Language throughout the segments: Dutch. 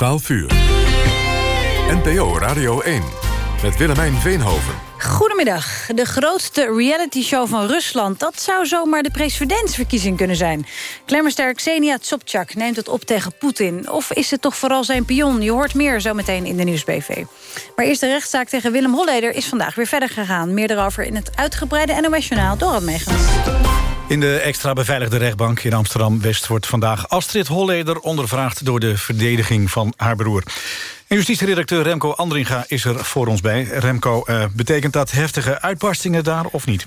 12 uur. NPO Radio 1 met Willemijn Veenhoven. Goedemiddag. De grootste realityshow van Rusland... dat zou zomaar de presidentsverkiezing kunnen zijn. Klemmerster Xenia Sobchak neemt het op tegen Poetin. Of is het toch vooral zijn pion? Je hoort meer zometeen in de Nieuwsbv. Maar eerst de rechtszaak tegen Willem Holleder is vandaag weer verder gegaan. Meer daarover in het uitgebreide NOS-journaal door het. In de extra beveiligde rechtbank in Amsterdam-West... wordt vandaag Astrid Holleder ondervraagd door de verdediging van haar broer. En justitieredacteur Remco Andringa is er voor ons bij. Remco, uh, betekent dat heftige uitbarstingen daar of niet?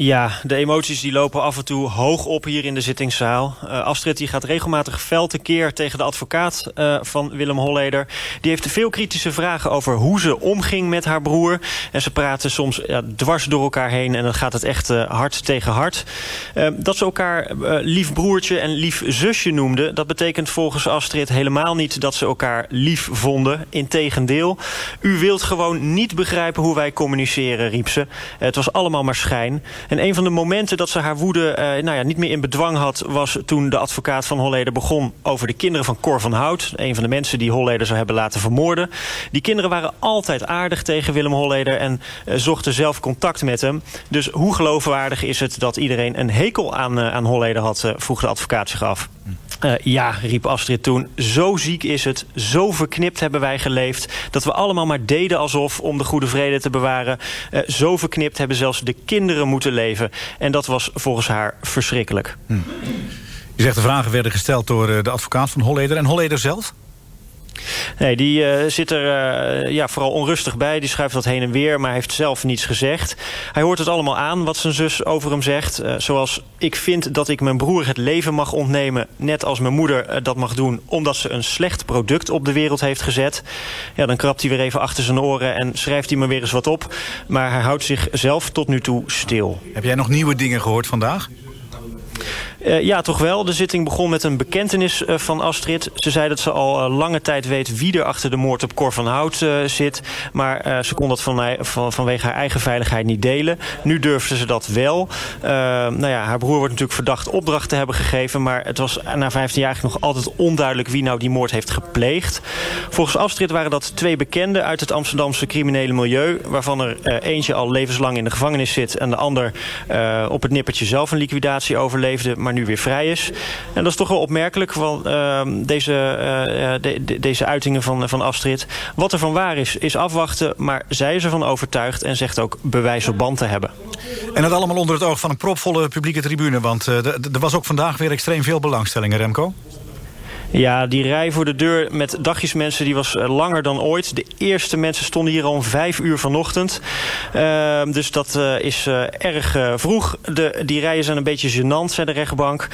Ja, de emoties die lopen af en toe hoog op hier in de zittingszaal. Uh, Astrid die gaat regelmatig fel tekeer tegen de advocaat uh, van Willem Holleder. Die heeft veel kritische vragen over hoe ze omging met haar broer. En ze praten soms dwars door elkaar heen en dan gaat het echt uh, hard tegen hard. dat ze elkaar lief broertje en lief zusje noemden... dat betekent volgens Astrid helemaal niet dat ze elkaar lief vonden. Integendeel, u wilt gewoon niet begrijpen hoe wij communiceren, riep ze. het was allemaal maar schijn. En een van de momenten dat ze haar woede uh, nou ja, niet meer in bedwang had... was toen de advocaat van Holleder begon over de kinderen van Cor van Hout. Een van de mensen die Holleder zou hebben laten vermoorden. Die kinderen waren altijd aardig tegen Willem Holleder... en uh, zochten zelf contact met hem. Dus hoe geloofwaardig is het dat iedereen een hekel aan, uh, aan Holleder had... vroeg de advocaat zich af. Uh, ja, riep Astrid toen, zo ziek is het, zo verknipt hebben wij geleefd... dat we allemaal maar deden alsof om de goede vrede te bewaren. Uh, zo verknipt hebben zelfs de kinderen moeten leven. En dat was volgens haar verschrikkelijk. Hm. Je zegt de vragen werden gesteld door uh, de advocaat van Holleder. En Holleder zelf? Nee, die uh, zit er uh, ja, vooral onrustig bij. Die schuift dat heen en weer, maar heeft zelf niets gezegd. Hij hoort het allemaal aan wat zijn zus over hem zegt. Uh, zoals, ik vind dat ik mijn broer het leven mag ontnemen... net als mijn moeder dat mag doen... omdat ze een slecht product op de wereld heeft gezet. Ja, dan krabt hij weer even achter zijn oren en schrijft hij maar weer eens wat op. Maar hij houdt zichzelf tot nu toe stil. Heb jij nog nieuwe dingen gehoord vandaag? Uh, ja, toch wel. De zitting begon met een bekentenis uh, van Astrid. Ze zei dat ze al uh, lange tijd weet wie er achter de moord op Cor van Hout zit. Maar ze kon dat van, van, vanwege haar eigen veiligheid niet delen. Nu durfde ze dat wel. nou ja, haar broer wordt natuurlijk verdacht opdracht te hebben gegeven. Maar het was na 15 jaar nog altijd onduidelijk wie nou die moord heeft gepleegd. Volgens Astrid waren dat twee bekenden uit het Amsterdamse criminele milieu. Waarvan er eentje al levenslang in de gevangenis zit. En de ander op het nippertje zelf een liquidatie overleefde maar nu weer vrij is. En dat is toch wel opmerkelijk, van uh, deze, de, de, deze uitingen van, van Astrid. Wat er van waar is, is afwachten, maar zij is ervan overtuigd... en zegt ook bewijs op band te hebben. En dat allemaal onder het oog van een propvolle publieke tribune... want uh, er was ook vandaag weer extreem veel belangstelling, Remco? Ja, die rij voor de deur met dagjesmensen die was eh, langer dan ooit. De eerste mensen stonden hier al om vijf uur vanochtend. Uh, dus dat uh, is uh, erg vroeg. De, die rijen zijn een beetje gênant, zei de rechtbank.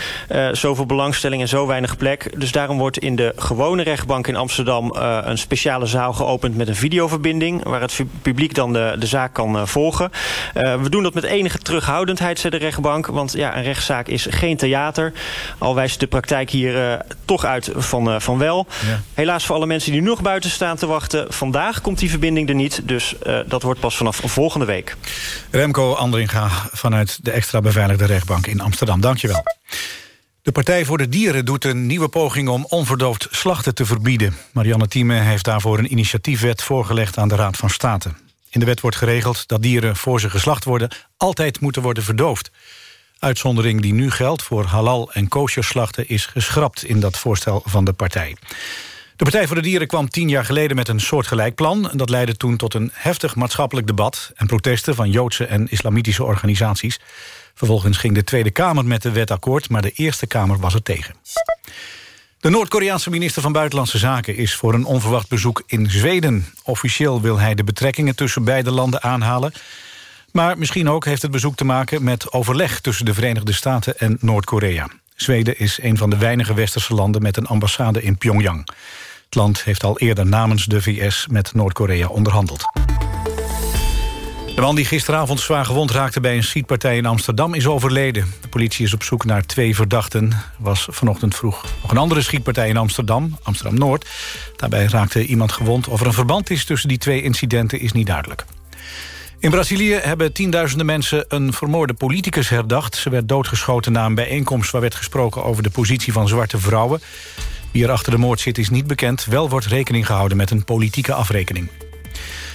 zoveel belangstelling en zo weinig plek. Dus daarom wordt in de gewone rechtbank in Amsterdam... een speciale zaal geopend met een videoverbinding... waar het publiek dan de, de zaak kan volgen. we doen dat met enige terughoudendheid, zei de rechtbank. Want ja, een rechtszaak is geen theater. Al wijst de praktijk hier toch uit van, uh, van wel. Ja. Helaas voor alle mensen die nog buiten staan te wachten... vandaag komt die verbinding er niet, dus uh, dat wordt pas vanaf volgende week. Remco Andringa vanuit de extra beveiligde rechtbank in Amsterdam. Dankjewel. De Partij voor de Dieren doet een nieuwe poging om onverdoofd slachten te verbieden. Marianne Thieme heeft daarvoor een initiatiefwet voorgelegd aan de Raad van State. In de wet wordt geregeld dat dieren voor ze geslacht worden... altijd moeten worden verdoofd uitzondering die nu geldt voor halal- en kosherslachten... is geschrapt in dat voorstel van de partij. De Partij voor de Dieren kwam tien jaar geleden met een soortgelijk plan. Dat leidde toen tot een heftig maatschappelijk debat... en protesten van Joodse en islamitische organisaties. Vervolgens ging de Tweede Kamer met de wet akkoord... maar de Eerste Kamer was er tegen. De Noord-Koreaanse minister van Buitenlandse Zaken is voor een onverwacht bezoek in Zweden. Officieel wil hij de betrekkingen tussen beide landen aanhalen. Maar misschien ook heeft het bezoek te maken met overleg... tussen de Verenigde Staten en Noord-Korea. Zweden is een van de weinige westerse landen met een ambassade in Pyongyang. Het land heeft al eerder namens de VS met Noord-Korea onderhandeld. De man die gisteravond zwaar gewond raakte bij een schietpartij in Amsterdam is overleden. De politie is op zoek naar twee verdachten. Er was vanochtend vroeg nog een andere schietpartij in Amsterdam, Amsterdam-Noord. Daarbij raakte iemand gewond. Of er een verband is tussen die twee incidenten is niet duidelijk. In Brazilië hebben tienduizenden mensen een vermoorde politicus herdacht. Ze werd doodgeschoten na een bijeenkomst waar werd gesproken over de positie van zwarte vrouwen. Wie er achter de moord zit is niet bekend. Wel wordt rekening gehouden met een politieke afrekening.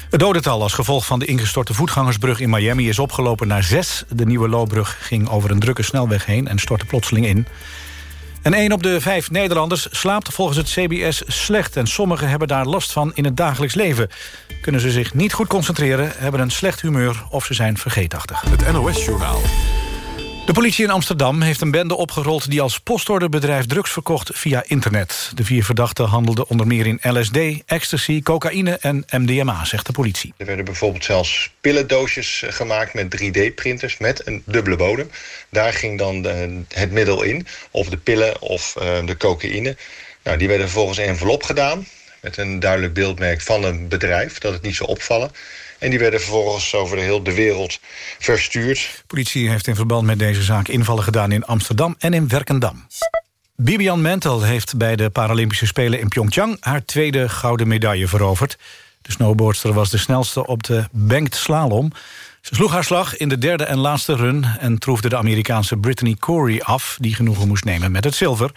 Het dodental als gevolg van de ingestorte voetgangersbrug in Miami... is opgelopen naar zes. De nieuwe loopbrug ging over een drukke snelweg heen... en stortte plotseling in. En één op de vijf Nederlanders slaapt volgens het CBS slecht... en sommigen hebben daar last van in het dagelijks leven. Kunnen ze zich niet goed concentreren, hebben een slecht humeur... of ze zijn vergeetachtig. Het NOS-journaal. De politie in Amsterdam heeft een bende opgerold... die als postorderbedrijf drugs verkocht via internet. De vier verdachten handelden onder meer in LSD, ecstasy, cocaïne en MDMA, zegt de politie. Er werden bijvoorbeeld zelfs pillendoosjes eh, gemaakt met 3D-printers... met een dubbele bodem. Daar ging dan de, het middel in, of de pillen of uh, de cocaïne. Nou, die werden vervolgens in envelop gedaan... met een duidelijk beeldmerk van een bedrijf, dat het niet zou opvallen... En die werden vervolgens over de hele wereld verstuurd. Politie heeft in verband met deze zaak invallen gedaan in Amsterdam en in Werkendam. Bibian Mentel heeft bij de Paralympische Spelen in Pyeongchang... haar tweede gouden medaille veroverd. De snowboardster was de snelste op de banked slalom. Ze sloeg haar slag in de derde en laatste run... en troefde de Amerikaanse Brittany Corey af... die genoegen moest nemen met het zilver.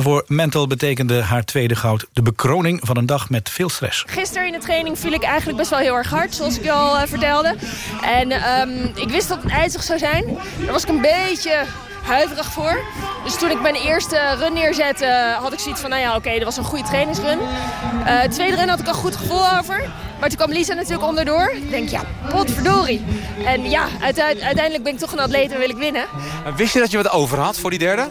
Voor Mental betekende haar tweede goud de bekroning van een dag met veel stress. Gisteren in de training viel ik eigenlijk best wel heel erg hard, zoals ik je al uh, vertelde. En um, ik wist dat het ijzig zou zijn. Daar was ik een beetje huiverig voor. Dus toen ik mijn eerste run neerzette, had ik zoiets van... nou ja, oké, okay, dat was een goede trainingsrun. Uh, tweede run had ik een goed gevoel over. Maar toen kwam Lisa natuurlijk onderdoor. Ik denk, ja, potverdorie. En ja, uiteindelijk ben ik toch een atleet en wil ik winnen. Wist je dat je wat over had voor die derde?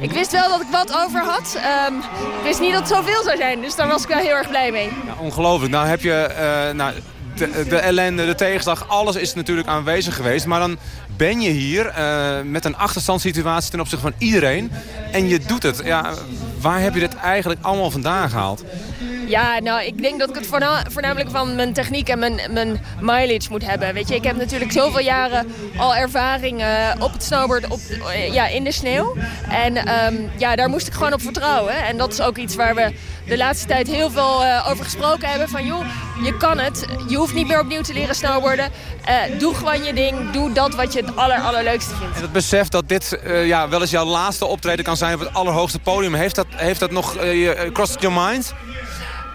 Ik wist wel dat ik wat over had. Um, ik wist niet dat het zoveel zou zijn. Dus daar was ik wel heel erg blij mee. Ja, ongelooflijk. Nou heb je uh, nou, de, de, ellende, de tegenslag, alles is natuurlijk aanwezig geweest. Maar dan ben je hier uh, met een achterstandssituatie ten opzichte van iedereen. En je doet het. Ja, waar heb je dit eigenlijk allemaal vandaan gehaald? Ja, nou, ik denk dat ik het voornamelijk van mijn techniek en mijn, mijn mileage moet hebben. Weet je, ik heb natuurlijk zoveel jaren al ervaring uh, op het snowboard op, uh, ja, in de sneeuw. En um, ja, daar moest ik gewoon op vertrouwen. En dat is ook iets waar we de laatste tijd heel veel uh, over gesproken hebben. Van joh, je kan het. Je hoeft niet meer opnieuw te leren snowboarden. doe gewoon je ding. Doe dat wat je het aller, allerleukste vindt. En het besef dat dit ja, wel eens jouw laatste optreden kan zijn op het allerhoogste podium. Heeft dat, heeft dat nog crossed your mind?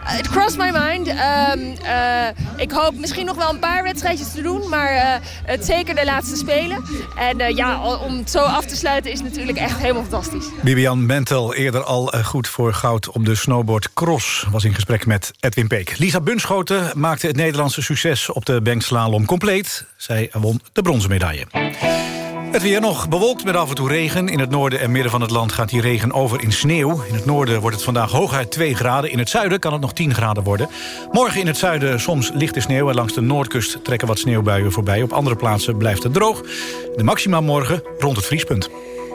Het crossed my mind. Um, uh, ik hoop misschien nog wel een paar wedstrijdjes te doen. Maar uh, het zeker de laatste spelen. En ja, om het zo af te sluiten is natuurlijk echt helemaal fantastisch. Bibian Mentel, eerder al goed voor goud op de snowboard cross... was in gesprek met Edwin Peek. Lisa Bunschoten maakte het Nederlandse succes op de bankslalom compleet. Zij won de bronzen medaille. Het weer nog bewolkt met af en toe regen. In het noorden en midden van het land gaat die regen over in sneeuw. In het noorden wordt het vandaag hooguit 2 graden. In het zuiden kan het nog 10 graden worden. Morgen in het zuiden soms lichte sneeuw... en langs de noordkust trekken wat sneeuwbuien voorbij. Op andere plaatsen blijft het droog. De maxima morgen rond het vriespunt.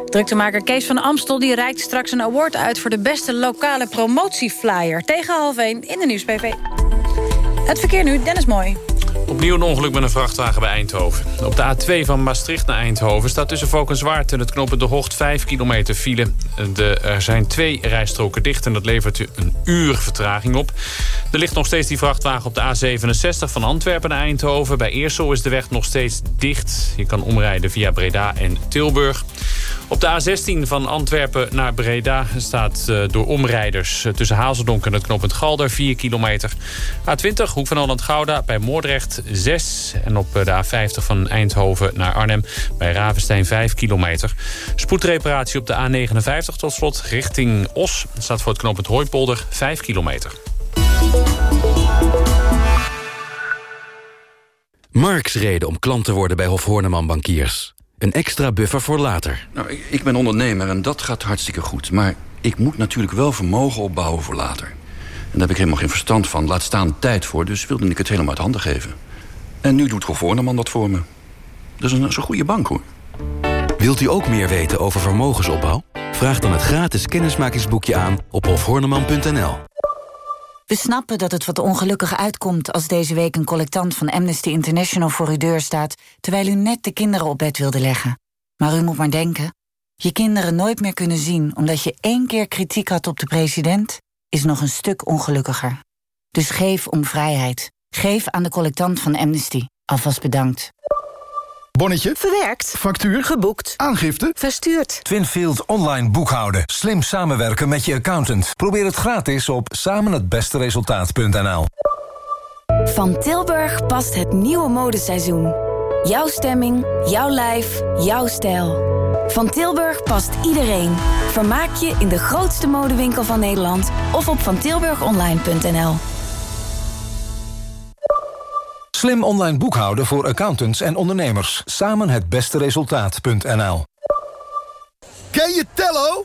Druktemaker Kees van Amstel die reikt straks een award uit... voor de beste lokale promotieflyer. Tegen half 1 in de Nieuwsbv. Het verkeer nu, Dennis Mooi. Opnieuw een ongeluk met een vrachtwagen bij Eindhoven. Op de A2 van Maastricht naar Eindhoven staat tussen Valkenswaard en het knooppunt De Hocht 5 kilometer file. Er zijn twee rijstroken dicht en dat levert een uur vertraging op. Er ligt nog steeds die vrachtwagen op de A67 van Antwerpen naar Eindhoven. Bij Eersel is de weg nog steeds dicht. Je kan omrijden via Breda en Tilburg. Op de A16 van Antwerpen naar Breda staat uh, door omrijders... Uh, tussen Hazeldonk en het knooppunt Galder 4 kilometer. A20, Hoek van Holland-Gouda bij Moordrecht 6. En op de A50 van Eindhoven naar Arnhem bij Ravenstein 5 kilometer. Spoedreparatie op de A59 tot slot richting Os. staat voor het knooppunt Hooipolder 5 kilometer. Marks reden om klant te worden bij Hof Horneman Bankiers. Een extra buffer voor later. Nou, ik, ik ben ondernemer en dat gaat hartstikke goed. Maar ik moet natuurlijk wel vermogen opbouwen voor later. En daar heb ik helemaal geen verstand van. Laat staan tijd voor, dus wilde ik het helemaal uit handen geven. En nu doet Hof dat voor me. Dat is een, een goede bank, hoor. Wilt u ook meer weten over vermogensopbouw? Vraag dan het gratis kennismakingsboekje aan op hofhorneman.nl. We snappen dat het wat ongelukkig uitkomt als deze week een collectant van Amnesty International voor uw deur staat, terwijl u net de kinderen op bed wilde leggen. Maar u moet maar denken, je kinderen nooit meer kunnen zien omdat je één keer kritiek had op de president, is nog een stuk ongelukkiger. Dus geef om vrijheid. Geef aan de collectant van Amnesty. Alvast bedankt. Bonnetje. Verwerkt. Factuur. Geboekt. Aangifte. Verstuurd. Twinfield online boekhouden. Slim samenwerken met je accountant. Probeer het gratis op samenhetbesteresultaat.nl Van Tilburg past het nieuwe modeseizoen. Jouw stemming, jouw lijf, jouw stijl. Van Tilburg past iedereen. Vermaak je in de grootste modewinkel van Nederland of op vantilburgonline.nl. Slim online boekhouden voor accountants en ondernemers. Samen het beste resultaat.nl Ken je Tello?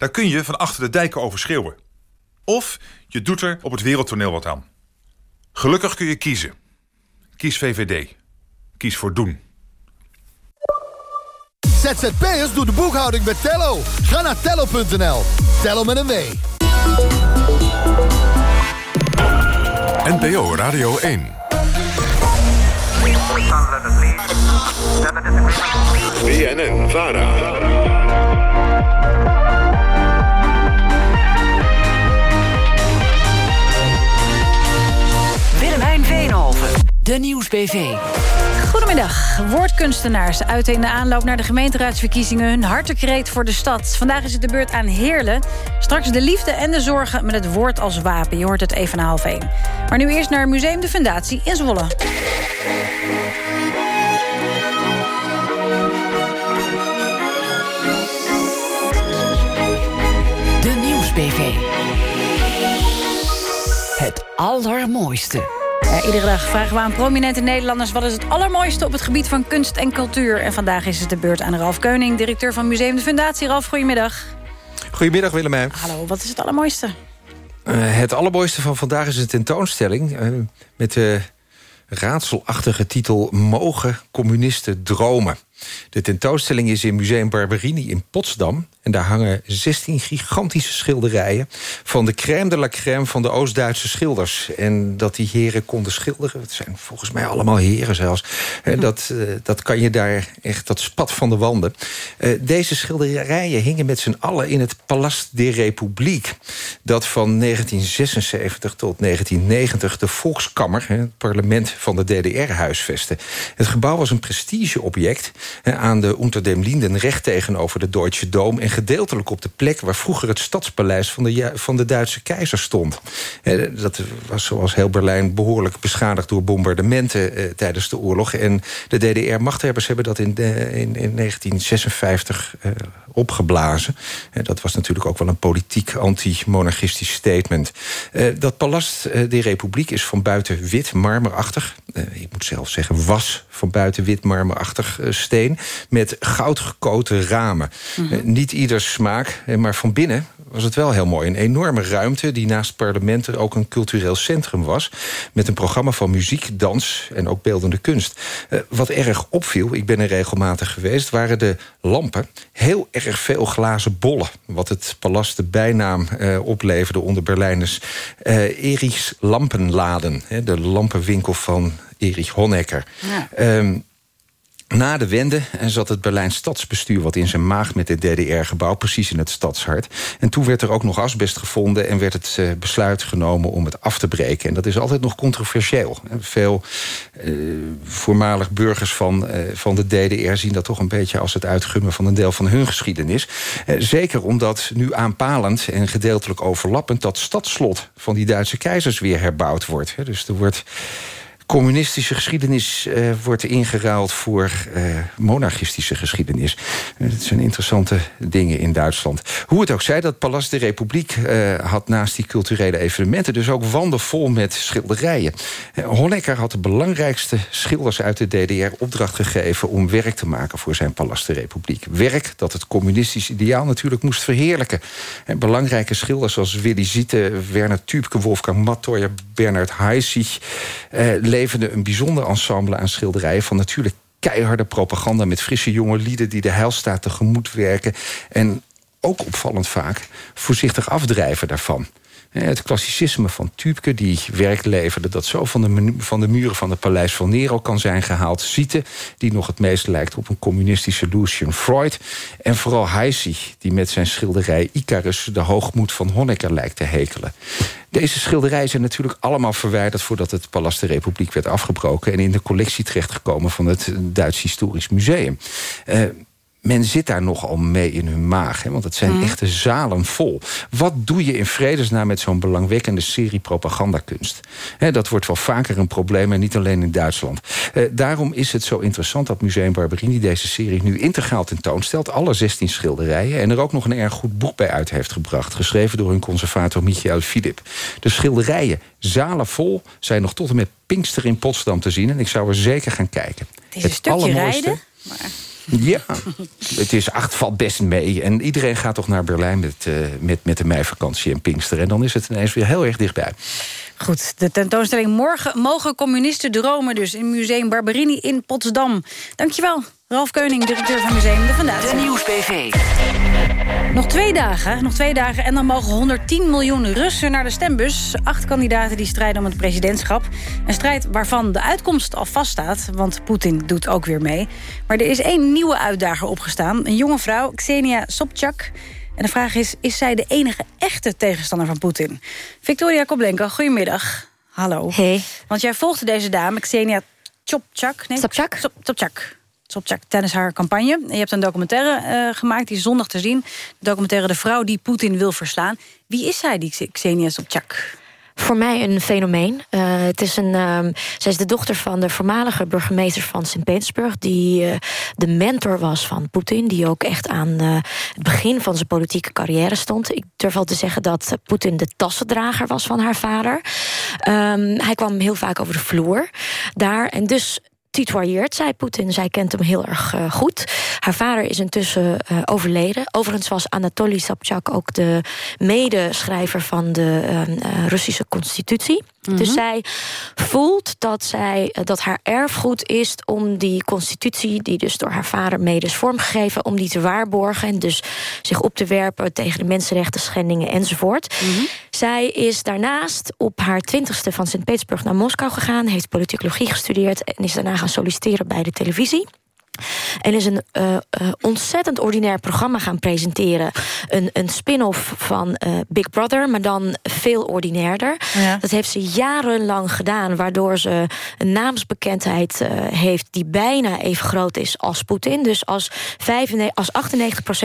Daar kun je van achter de dijken over schreeuwen. Of je doet er op het wereldtoneel wat aan. Gelukkig kun je kiezen. Kies VVD. Kies voor doen. ZZP'ers doet de boekhouding met Tello. Ga naar tello.nl. Tello met een W. NPO Radio 1. BNN Vara. De Nieuwsbv. Goedemiddag. Woordkunstenaars uiten in de aanloop naar de gemeenteraadsverkiezingen... hun hartekreet voor de stad. Vandaag is het de beurt aan Heerlen. Straks de liefde en de zorgen met het woord als wapen. Je hoort het even na half één. Maar nu eerst naar Museum de Fundatie in Zwolle. De Nieuwsbv. Het allermooiste. Iedere dag vragen we aan prominente Nederlanders... wat is het allermooiste op het gebied van kunst en cultuur. En vandaag is het de beurt aan Ralf Keuning... directeur van Museum de Fundatie. Ralf, goedemiddag. Goedemiddag Willemijn. Hallo, wat is het allermooiste? Uh, het allermooiste van vandaag is een tentoonstelling... Uh, met de raadselachtige titel... Mogen communisten dromen? De tentoonstelling is in Museum Barberini in Potsdam. En daar hangen 16 gigantische schilderijen... van de crème de la crème van de Oost-Duitse schilders. En dat die heren konden schilderen... het zijn volgens mij allemaal heren zelfs... Hm. Dat, uh, dat kan je daar echt, dat spat van de wanden. Uh, deze schilderijen hingen met z'n allen in het Palast der Republiek... dat van 1976 tot 1990 de Volkskammer... het parlement van de DDR huisvestte. Het gebouw was een prestigeobject aan de Unter dem Linden recht tegenover de Deutsche Dom... en gedeeltelijk op de plek waar vroeger het stadspaleis van de, van de Duitse keizer stond. Dat was zoals heel Berlijn behoorlijk beschadigd door bombardementen eh, tijdens de oorlog. En de DDR-machthebbers hebben dat in, de, in, in 1956 eh, opgeblazen. En dat was natuurlijk ook wel een politiek anti-monarchistisch statement. Uh, dat Palast der Republiek is van buiten wit marmerachtig. Ik moet zelf zeggen was van buiten wit marmerachtig steen... met goudgekoten ramen. Mm -hmm. uh, niet ieders smaak, maar van binnen was het wel heel mooi. Een enorme ruimte die naast parlementen ook een cultureel centrum was... met een programma van muziek, dans en ook beeldende kunst. Uh, wat erg opviel, ik ben er regelmatig geweest... waren de lampen heel erg veel glazen bollen. Wat het palast de bijnaam uh, opleverde onder Berlijners. Uh, Erichs Lampenladen, de lampenwinkel van Erich Honecker. Ja. Um, na de wende zat het Berlijns stadsbestuur wat in zijn maag met het DDR-gebouw, precies in het stadshart. En toen werd er ook nog asbest gevonden en werd het uh, besluit genomen om het af te breken. En dat is altijd nog controversieel. Veel uh, voormalig burgers van, uh, van de DDR zien dat toch een beetje als het uitgummen van een deel van hun geschiedenis. zeker omdat nu aanpalend en gedeeltelijk overlappend dat stadslot van die Duitse keizers weer herbouwd wordt. Dus er wordt communistische geschiedenis uh, wordt ingeruild voor uh, monarchistische geschiedenis. Uh, dat zijn interessante dingen in Duitsland. Hoe het ook zij, dat Palast de Republiek had naast die culturele evenementen... dus ook wanden vol met schilderijen. Honecker had de belangrijkste schilders uit de DDR opdracht gegeven... om werk te maken voor zijn Palast de Republiek. Werk dat het communistisch ideaal natuurlijk moest verheerlijken. En belangrijke schilders zoals Willy Ziete, Werner Tübke, Wolfgang Mattheuer... Bernard Heissig leverde een bijzonder ensemble aan schilderijen... van natuurlijk keiharde propaganda met frisse jonge lieden... die de heilstaat tegemoet werken. En ook opvallend vaak voorzichtig afdrijven daarvan. Het klassicisme van Tübke, die werk leverde... dat zo van de, van de muren van het paleis van Nero kan zijn gehaald. Ziete, die nog het meest lijkt op een communistische Lucian Freud. En vooral Heisy, die met zijn schilderij Icarus... de hoogmoed van Honecker lijkt te hekelen. Deze schilderijen zijn natuurlijk allemaal verwijderd... voordat het Palast de Republiek werd afgebroken... en in de collectie terechtgekomen van het Duits Historisch Museum. Uh, men zit daar nogal mee in hun maag. Hè, want het zijn mm. echte zalen vol. Wat doe je in vredesnaam met zo'n belangwekkende serie propagandakunst? Hè, dat wordt wel vaker een probleem en niet alleen in Duitsland. Eh, daarom is het zo interessant dat Museum Barberini deze serie nu integraal tentoonstelt. Alle 16 schilderijen. En er ook nog een erg goed boek bij uit heeft gebracht. Geschreven door hun conservator Michael Philip. De schilderijen, zalen vol, zijn nog tot en met Pinkster in Potsdam te zien. En ik zou er zeker gaan kijken. Het is een stukje rijden. Maar... Ja, het is acht valt best mee. En iedereen gaat toch naar Berlijn met, uh, met, met de meivakantie en Pinkster. En dan is het ineens weer heel erg dichtbij. Goed, de tentoonstelling Morgen mogen communisten dromen dus... in Museum Barberini in Potsdam. Dankjewel, Ralf Keuning, directeur van Museum de Fundatie. De Nieuwsbv. Nog twee dagen, nog twee dagen en dan mogen 110 miljoen Russen naar de stembus. Acht kandidaten die strijden om het presidentschap. Een strijd waarvan de uitkomst al vaststaat, want Poetin doet ook weer mee. Maar er is één nieuwe uitdager opgestaan. Een jonge vrouw, Xenia Sobchak. En de vraag is, is zij de enige echte tegenstander van Poetin? Victoria Koblenko, goedemiddag. Hallo. Hey. Want jij volgde deze dame, Xenia Sobchak. Nee? Sobchak. Sobchak. Sobchak tijdens haar campagne. Je hebt een documentaire uh, gemaakt, die is zondag te zien. De documentaire De Vrouw die Poetin wil verslaan. Wie is zij, die Xenia Sobchak? Voor mij een fenomeen. Uh, het is een, uh, zij is de dochter van de voormalige burgemeester van Sint-Petersburg... die uh, de mentor was van Poetin. Die ook echt aan het begin van zijn politieke carrière stond. Ik durf al te zeggen dat Poetin de tassendrager was van haar vader. Um, hij kwam heel vaak over de vloer daar. En dus tutoyeert zij Poetin. Zij kent hem heel erg uh, goed. Haar vader is intussen uh, overleden. Overigens was Anatoly Sobchak ook de medeschrijver van de uh, Russische constitutie. Mm -hmm. Dus zij voelt dat, zij, dat haar erfgoed is om die constitutie... die dus door haar vader mede is vormgegeven... om die te waarborgen en dus zich op te werpen... tegen de mensenrechten schendingen enzovoort. Mm -hmm. Zij is daarnaast op haar twintigste van Sint-Petersburg naar Moskou gegaan... heeft politicologie gestudeerd en is daarna gaan solliciteren bij de televisie. En is een uh, uh, ontzettend ordinair programma gaan presenteren. Een, een spin-off van uh, Big Brother, maar dan veel ordinairder. Ja. Dat heeft ze jarenlang gedaan, waardoor ze een naamsbekendheid heeft... die bijna even groot is als Poetin. Dus als, 95, als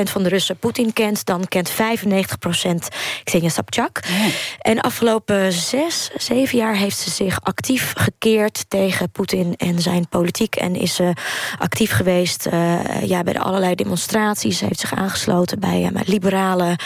98% van de Russen Poetin kent... dan kent 95% Xenia Sobchak. Ja. En afgelopen zes, zeven jaar heeft ze zich actief gekeerd... tegen Poetin en zijn politiek en is ze actief geweest uh, ja, bij de allerlei demonstraties. Ze heeft zich aangesloten bij uh, liberale,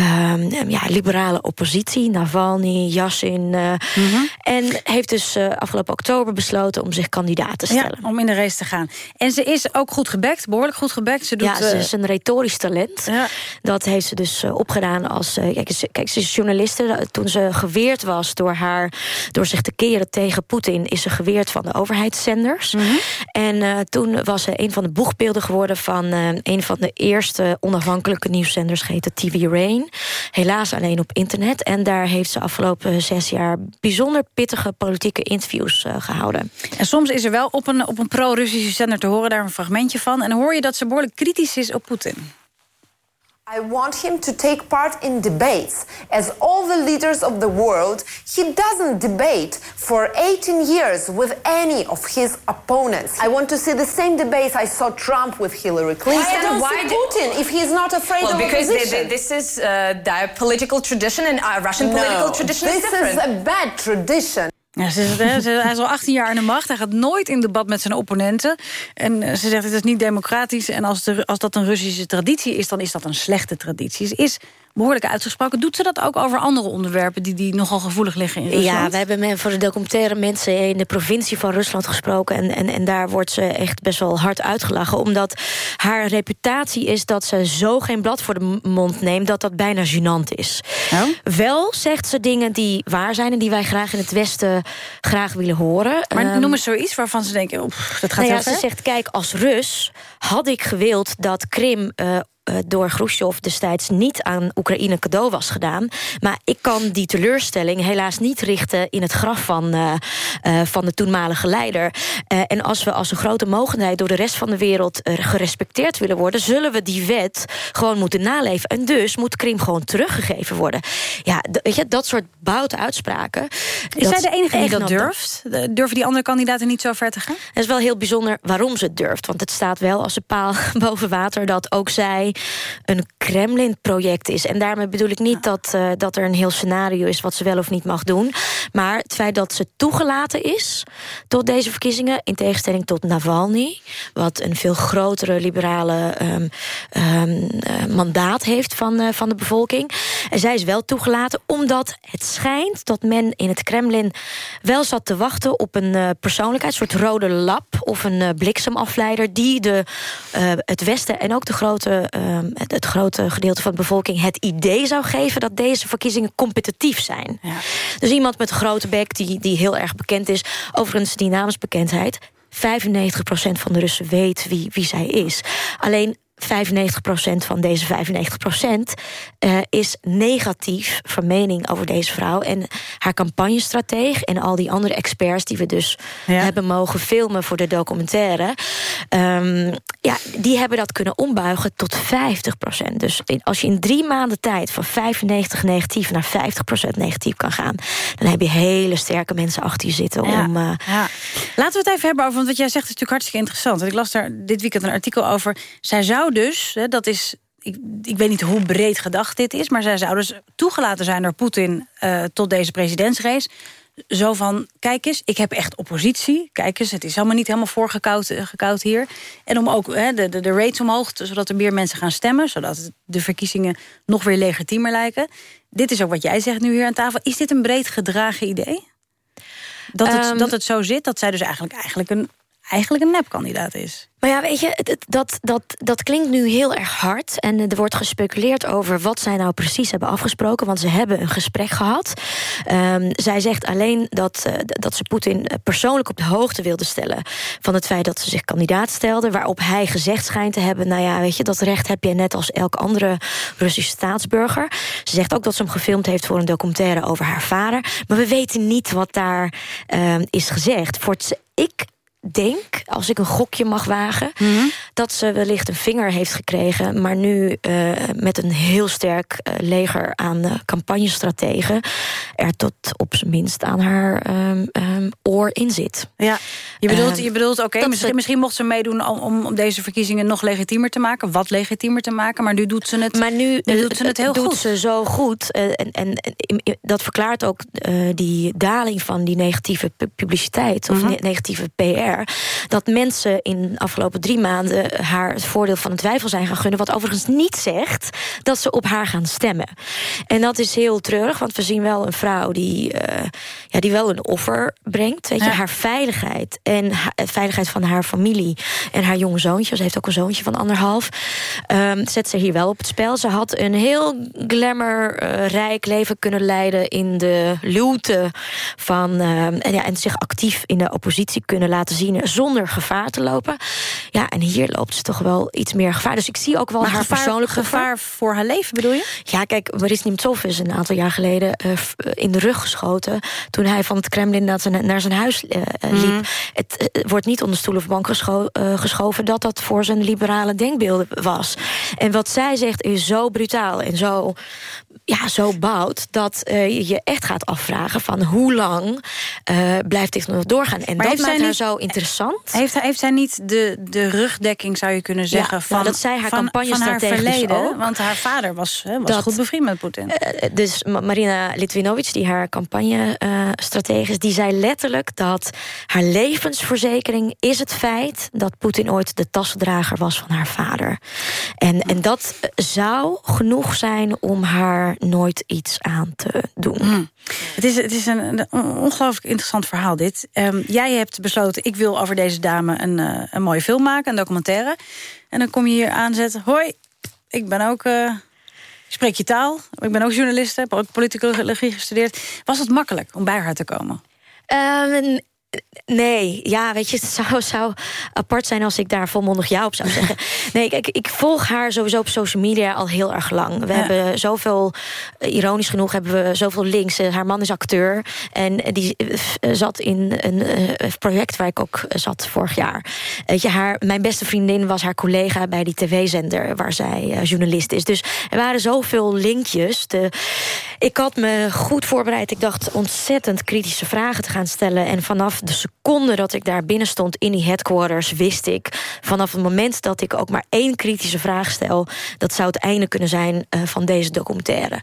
uh, ja, liberale oppositie. Navalny, Yassin. Mm -hmm. En heeft dus afgelopen oktober besloten om zich kandidaat te stellen. Ja, om in de race te gaan. En ze is ook goed gebekt, behoorlijk goed gebekt. Ze doet, ja, ze is een retorisch talent. Ja. Dat heeft ze dus opgedaan als... kijk, ze, kijk, ze is journaliste. Toen ze geweerd was door, haar, door zich te keren tegen Poetin... is ze geweerd van de overheidszenders. Mm -hmm. En toen was ze een van de boegbeelden geworden van uh, een van de eerste onafhankelijke nieuwszenders, heette TV Rain. Helaas alleen op internet. En daar heeft ze afgelopen zes jaar bijzonder pittige politieke interviews uh, gehouden. En soms is er wel op een, op een pro-Russische zender te horen daar een fragmentje van. En dan hoor je dat ze behoorlijk kritisch is op Poetin. I want him to take part in debates. As all the leaders of the world, he doesn't debate for 18 years with any of his opponents. I want to see the same debates I saw Trump with Hillary Clinton. Why, don't why see Putin if he's not afraid well, of because opposition? They, they, this is uh, their political tradition and uh, Russian no, political tradition this is different. is a bad tradition. Ja, ze ze, hij is al 18 jaar aan de macht. Hij gaat nooit in debat met zijn opponenten. En ze zegt het is niet democratisch. En als, als dat een Russische traditie is, dan is dat een slechte traditie. Ze is behoorlijk uitgesproken. Doet ze dat ook over andere onderwerpen die, die nogal gevoelig liggen in Rusland? Ja, we hebben met- voor de documentaire mensen in de provincie van Rusland gesproken. En, en, en daar wordt ze echt best wel hard uitgelachen. Omdat haar reputatie is dat ze zo geen blad voor de mond neemt... dat dat bijna gênant is. Wel zegt ze dingen die waar zijn... en die wij graag in het Westen graag willen horen. Maar Ehm, noem eens zoiets waarvan ze denken... Dat gaat nou ja, ver. ze zegt, kijk, als Rus had ik gewild dat Krim... eh, door Khrushchev destijds niet aan Oekraïne cadeau was gedaan. Maar ik kan die teleurstelling helaas niet richten... in het graf van, eh, eh, van de toenmalige leider. Eh, en als we als een grote mogendheid door de rest van de wereld... eh, gerespecteerd willen worden... zullen we die wet gewoon moeten naleven. En dus moet Krim gewoon teruggegeven worden. Ja, weet je, dat soort boute uitspraken... Is zij de enige die dat durft? Durven die andere kandidaten niet zo ver te gaan? het is wel heel bijzonder waarom ze het durft. Want het staat wel als een paal boven water... dat ook zij een Kremlin-project is. En daarmee bedoel ik niet dat, eh, dat er een heel scenario is... wat ze wel of niet mag doen. Maar het feit dat ze toegelaten is tot deze verkiezingen... in tegenstelling tot Navalny... wat een veel grotere liberale ehm, ehm, eh, mandaat heeft van, eh, van de bevolking. En zij is wel toegelaten omdat het schijnt... dat men in het Kremlin wel zat te wachten op een persoonlijkheid... een soort rode lap of een bliksemafleider... die de, het Westen en ook de grote, het, het grote gedeelte van de bevolking... het idee zou geven dat deze verkiezingen competitief zijn. Dus iemand met een grote bek die, die heel erg bekend is... overigens die namensbekendheid... 95% van de Russen weet wie, wie zij is. Alleen 95% van deze 95% eh, is negatief van mening over deze vrouw. En haar campagnestrateeg en al die andere experts... die we dus hebben mogen filmen voor de documentaire... ehm, ja, die hebben dat kunnen ombuigen tot 50%. Dus in- als je in drie maanden tijd van 95 negatief naar 50% negatief kan gaan... dan heb je hele sterke mensen achter je zitten Ja, om... eh, ja. Laten we het even hebben over, want wat jij zegt is natuurlijk hartstikke interessant. Ik las daar dit weekend een artikel over. Zij zou dus, hè, dat is, ik, ik weet niet hoe breed gedacht dit is... maar zij zou dus toegelaten zijn door Poetin eh, tot deze presidentsrace. Zo van, kijk eens, ik heb echt oppositie. Kijk eens, het is helemaal niet helemaal voorgekoud eh, gekoud hier. En om ook hè, de, de, de rates omhoog, te- zodat er meer mensen gaan stemmen... zodat de verkiezingen nog weer legitiemer lijken. Dit is ook wat jij zegt nu hier aan tafel. Is dit een breed gedragen idee? Dat het, Ehm, dat het zo zit, dat zij dus eigenlijk, eigenlijk, een, eigenlijk een nepkandidaat is. Maar ja, weet je, dat, dat, dat klinkt nu heel erg hard. En er wordt gespeculeerd over wat zij nou precies hebben afgesproken. Want ze hebben een gesprek gehad. Ehm, zij zegt alleen dat, eh, dat ze Poetin persoonlijk op de hoogte wilde stellen... van het feit dat ze zich kandidaat stelde. Waarop hij gezegd schijnt te hebben... nou ja, weet je, dat recht heb je net als elk andere Russische staatsburger. Ze zegt ook dat ze hem gefilmd heeft voor een documentaire over haar vader. Maar we weten niet wat daar ehm, is gezegd. Voor ik denk, als ik een gokje mag wagen... dat ze wellicht een vinger heeft gekregen... maar nu eh, met een heel sterk eh, leger aan eh, campagnestrategen... er tot op zijn minst aan haar ehm, ehm, oor in zit. Ja, je bedoelt, Ehm, je bedoelt oké, misschien, mocht ze meedoen om, om, deze verkiezingen nog legitiemer te maken. Wat legitiemer te maken, maar nu doet ze het, maar nu, nu doet ze het heel doet goed. ze zo goed. en, en, en dat verklaart ook die daling van die negatieve pu- publiciteit... of Mhm. ne- negatieve PR. Dat mensen in de afgelopen drie maanden... haar het voordeel van de twijfel zijn gaan gunnen. Wat overigens niet zegt dat ze op haar gaan stemmen. En dat is heel treurig, want we zien wel een vrouw... die, eh, ja, die wel een offer brengt. Weet je, Ja. haar veiligheid en ha- de veiligheid van haar familie... en haar jonge zoontje, ze heeft ook een zoontje van anderhalf... ehm, zet ze hier wel op het spel. Ze had een heel glamour-rijk leven kunnen leiden... in de luwte van... ehm, en, ja, en zich actief in de oppositie kunnen laten zien... zonder gevaar te lopen. Ja, en hier loopt ze toch wel iets meer gevaar. Dus ik zie ook wel Maar haar gevaar- persoonlijk gevaar voor haar leven, bedoel je? Ja, kijk, Boris Nemtsov is een aantal jaar geleden eh, eh, in de rug geschoten... toen hij van het Kremlin naar zijn, naar zijn huis eh, liep. Mhm. Het wordt niet onder stoel of bank gescho- geschoven... dat dat voor zijn liberale denkbeelden was. En wat zij zegt is zo brutaal en zo ja, zo bouwt dat uh, je je echt gaat afvragen van hoe lang uh, blijft dit nog doorgaan. En Maar dat zij maakt haar niet- zo interessant. Heeft, heeft zij niet de, de rugdekking, zou je kunnen zeggen... Ja, van, nou, dat zei haar van, van haar verleden? ook. Want haar vader was, was Dat- goed bevriend met Poetin. Eh, dus Ma- Marina Litwinovic, die haar campagne-strategus... die zei letterlijk dat haar levensverzekering is het feit... dat Poetin ooit de tassendrager was van haar vader. En, en dat zou genoeg zijn om haar nooit iets aan te doen. Hmm. Het is, het is een, een ongelooflijk interessant verhaal, dit. Ehm, jij hebt besloten, ik wil over deze dame een, eh, een mooie film maken, een documentaire. En dan kom je hier aanzetten. Hoi, ik ben ook... eh, spreek je taal. Ik ben ook journalist, heb ook politicologie gestudeerd. Was het makkelijk om bij haar te komen? Ehm, nee, ja, weet je, het zou, zou apart zijn als ik daar volmondig ja op zou zeggen. Nee, kijk, ik volg haar sowieso op social media al heel erg lang. We Ja. hebben zoveel, eh, ironisch genoeg, hebben we zoveel links. Eh, Haar man is acteur en die eh, zat in een project waar ik ook zat vorig jaar. Weet je, haar, mijn beste vriendin was haar collega bij die tv-zender waar zij journalist is. Dus er waren zoveel linkjes. De, ik had me goed voorbereid. Ik dacht ontzettend kritische vragen te gaan stellen. En vanaf de seconde dat ik daar binnen stond in die headquarters... wist ik, vanaf het moment dat ik ook maar één kritische vraag stel... dat zou het einde kunnen zijn eh, van deze documentaire.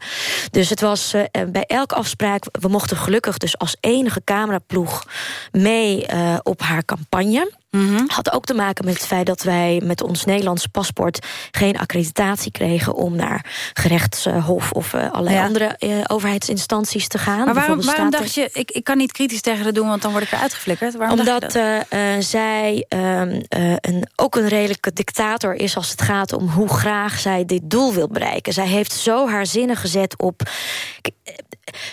Dus het was eh, eh, bij elke afspraak... we mochten gelukkig dus als enige cameraploeg mee op haar campagne... Had ook te maken met het feit dat wij met ons Nederlandse paspoort geen accreditatie kregen om naar gerechtshof of eh, allerlei Ja. andere eh, overheidsinstanties te gaan. Maar waarom, dacht je, ik, ik kan niet kritisch tegen haar doen... want dan word ik eruit geflikkerd? Waarom dacht je omdat dat? eh, zij ehm, eh, een, ook een redelijke dictator is als het gaat om hoe graag zij dit doel wil bereiken. Zij heeft zo haar zinnen gezet op.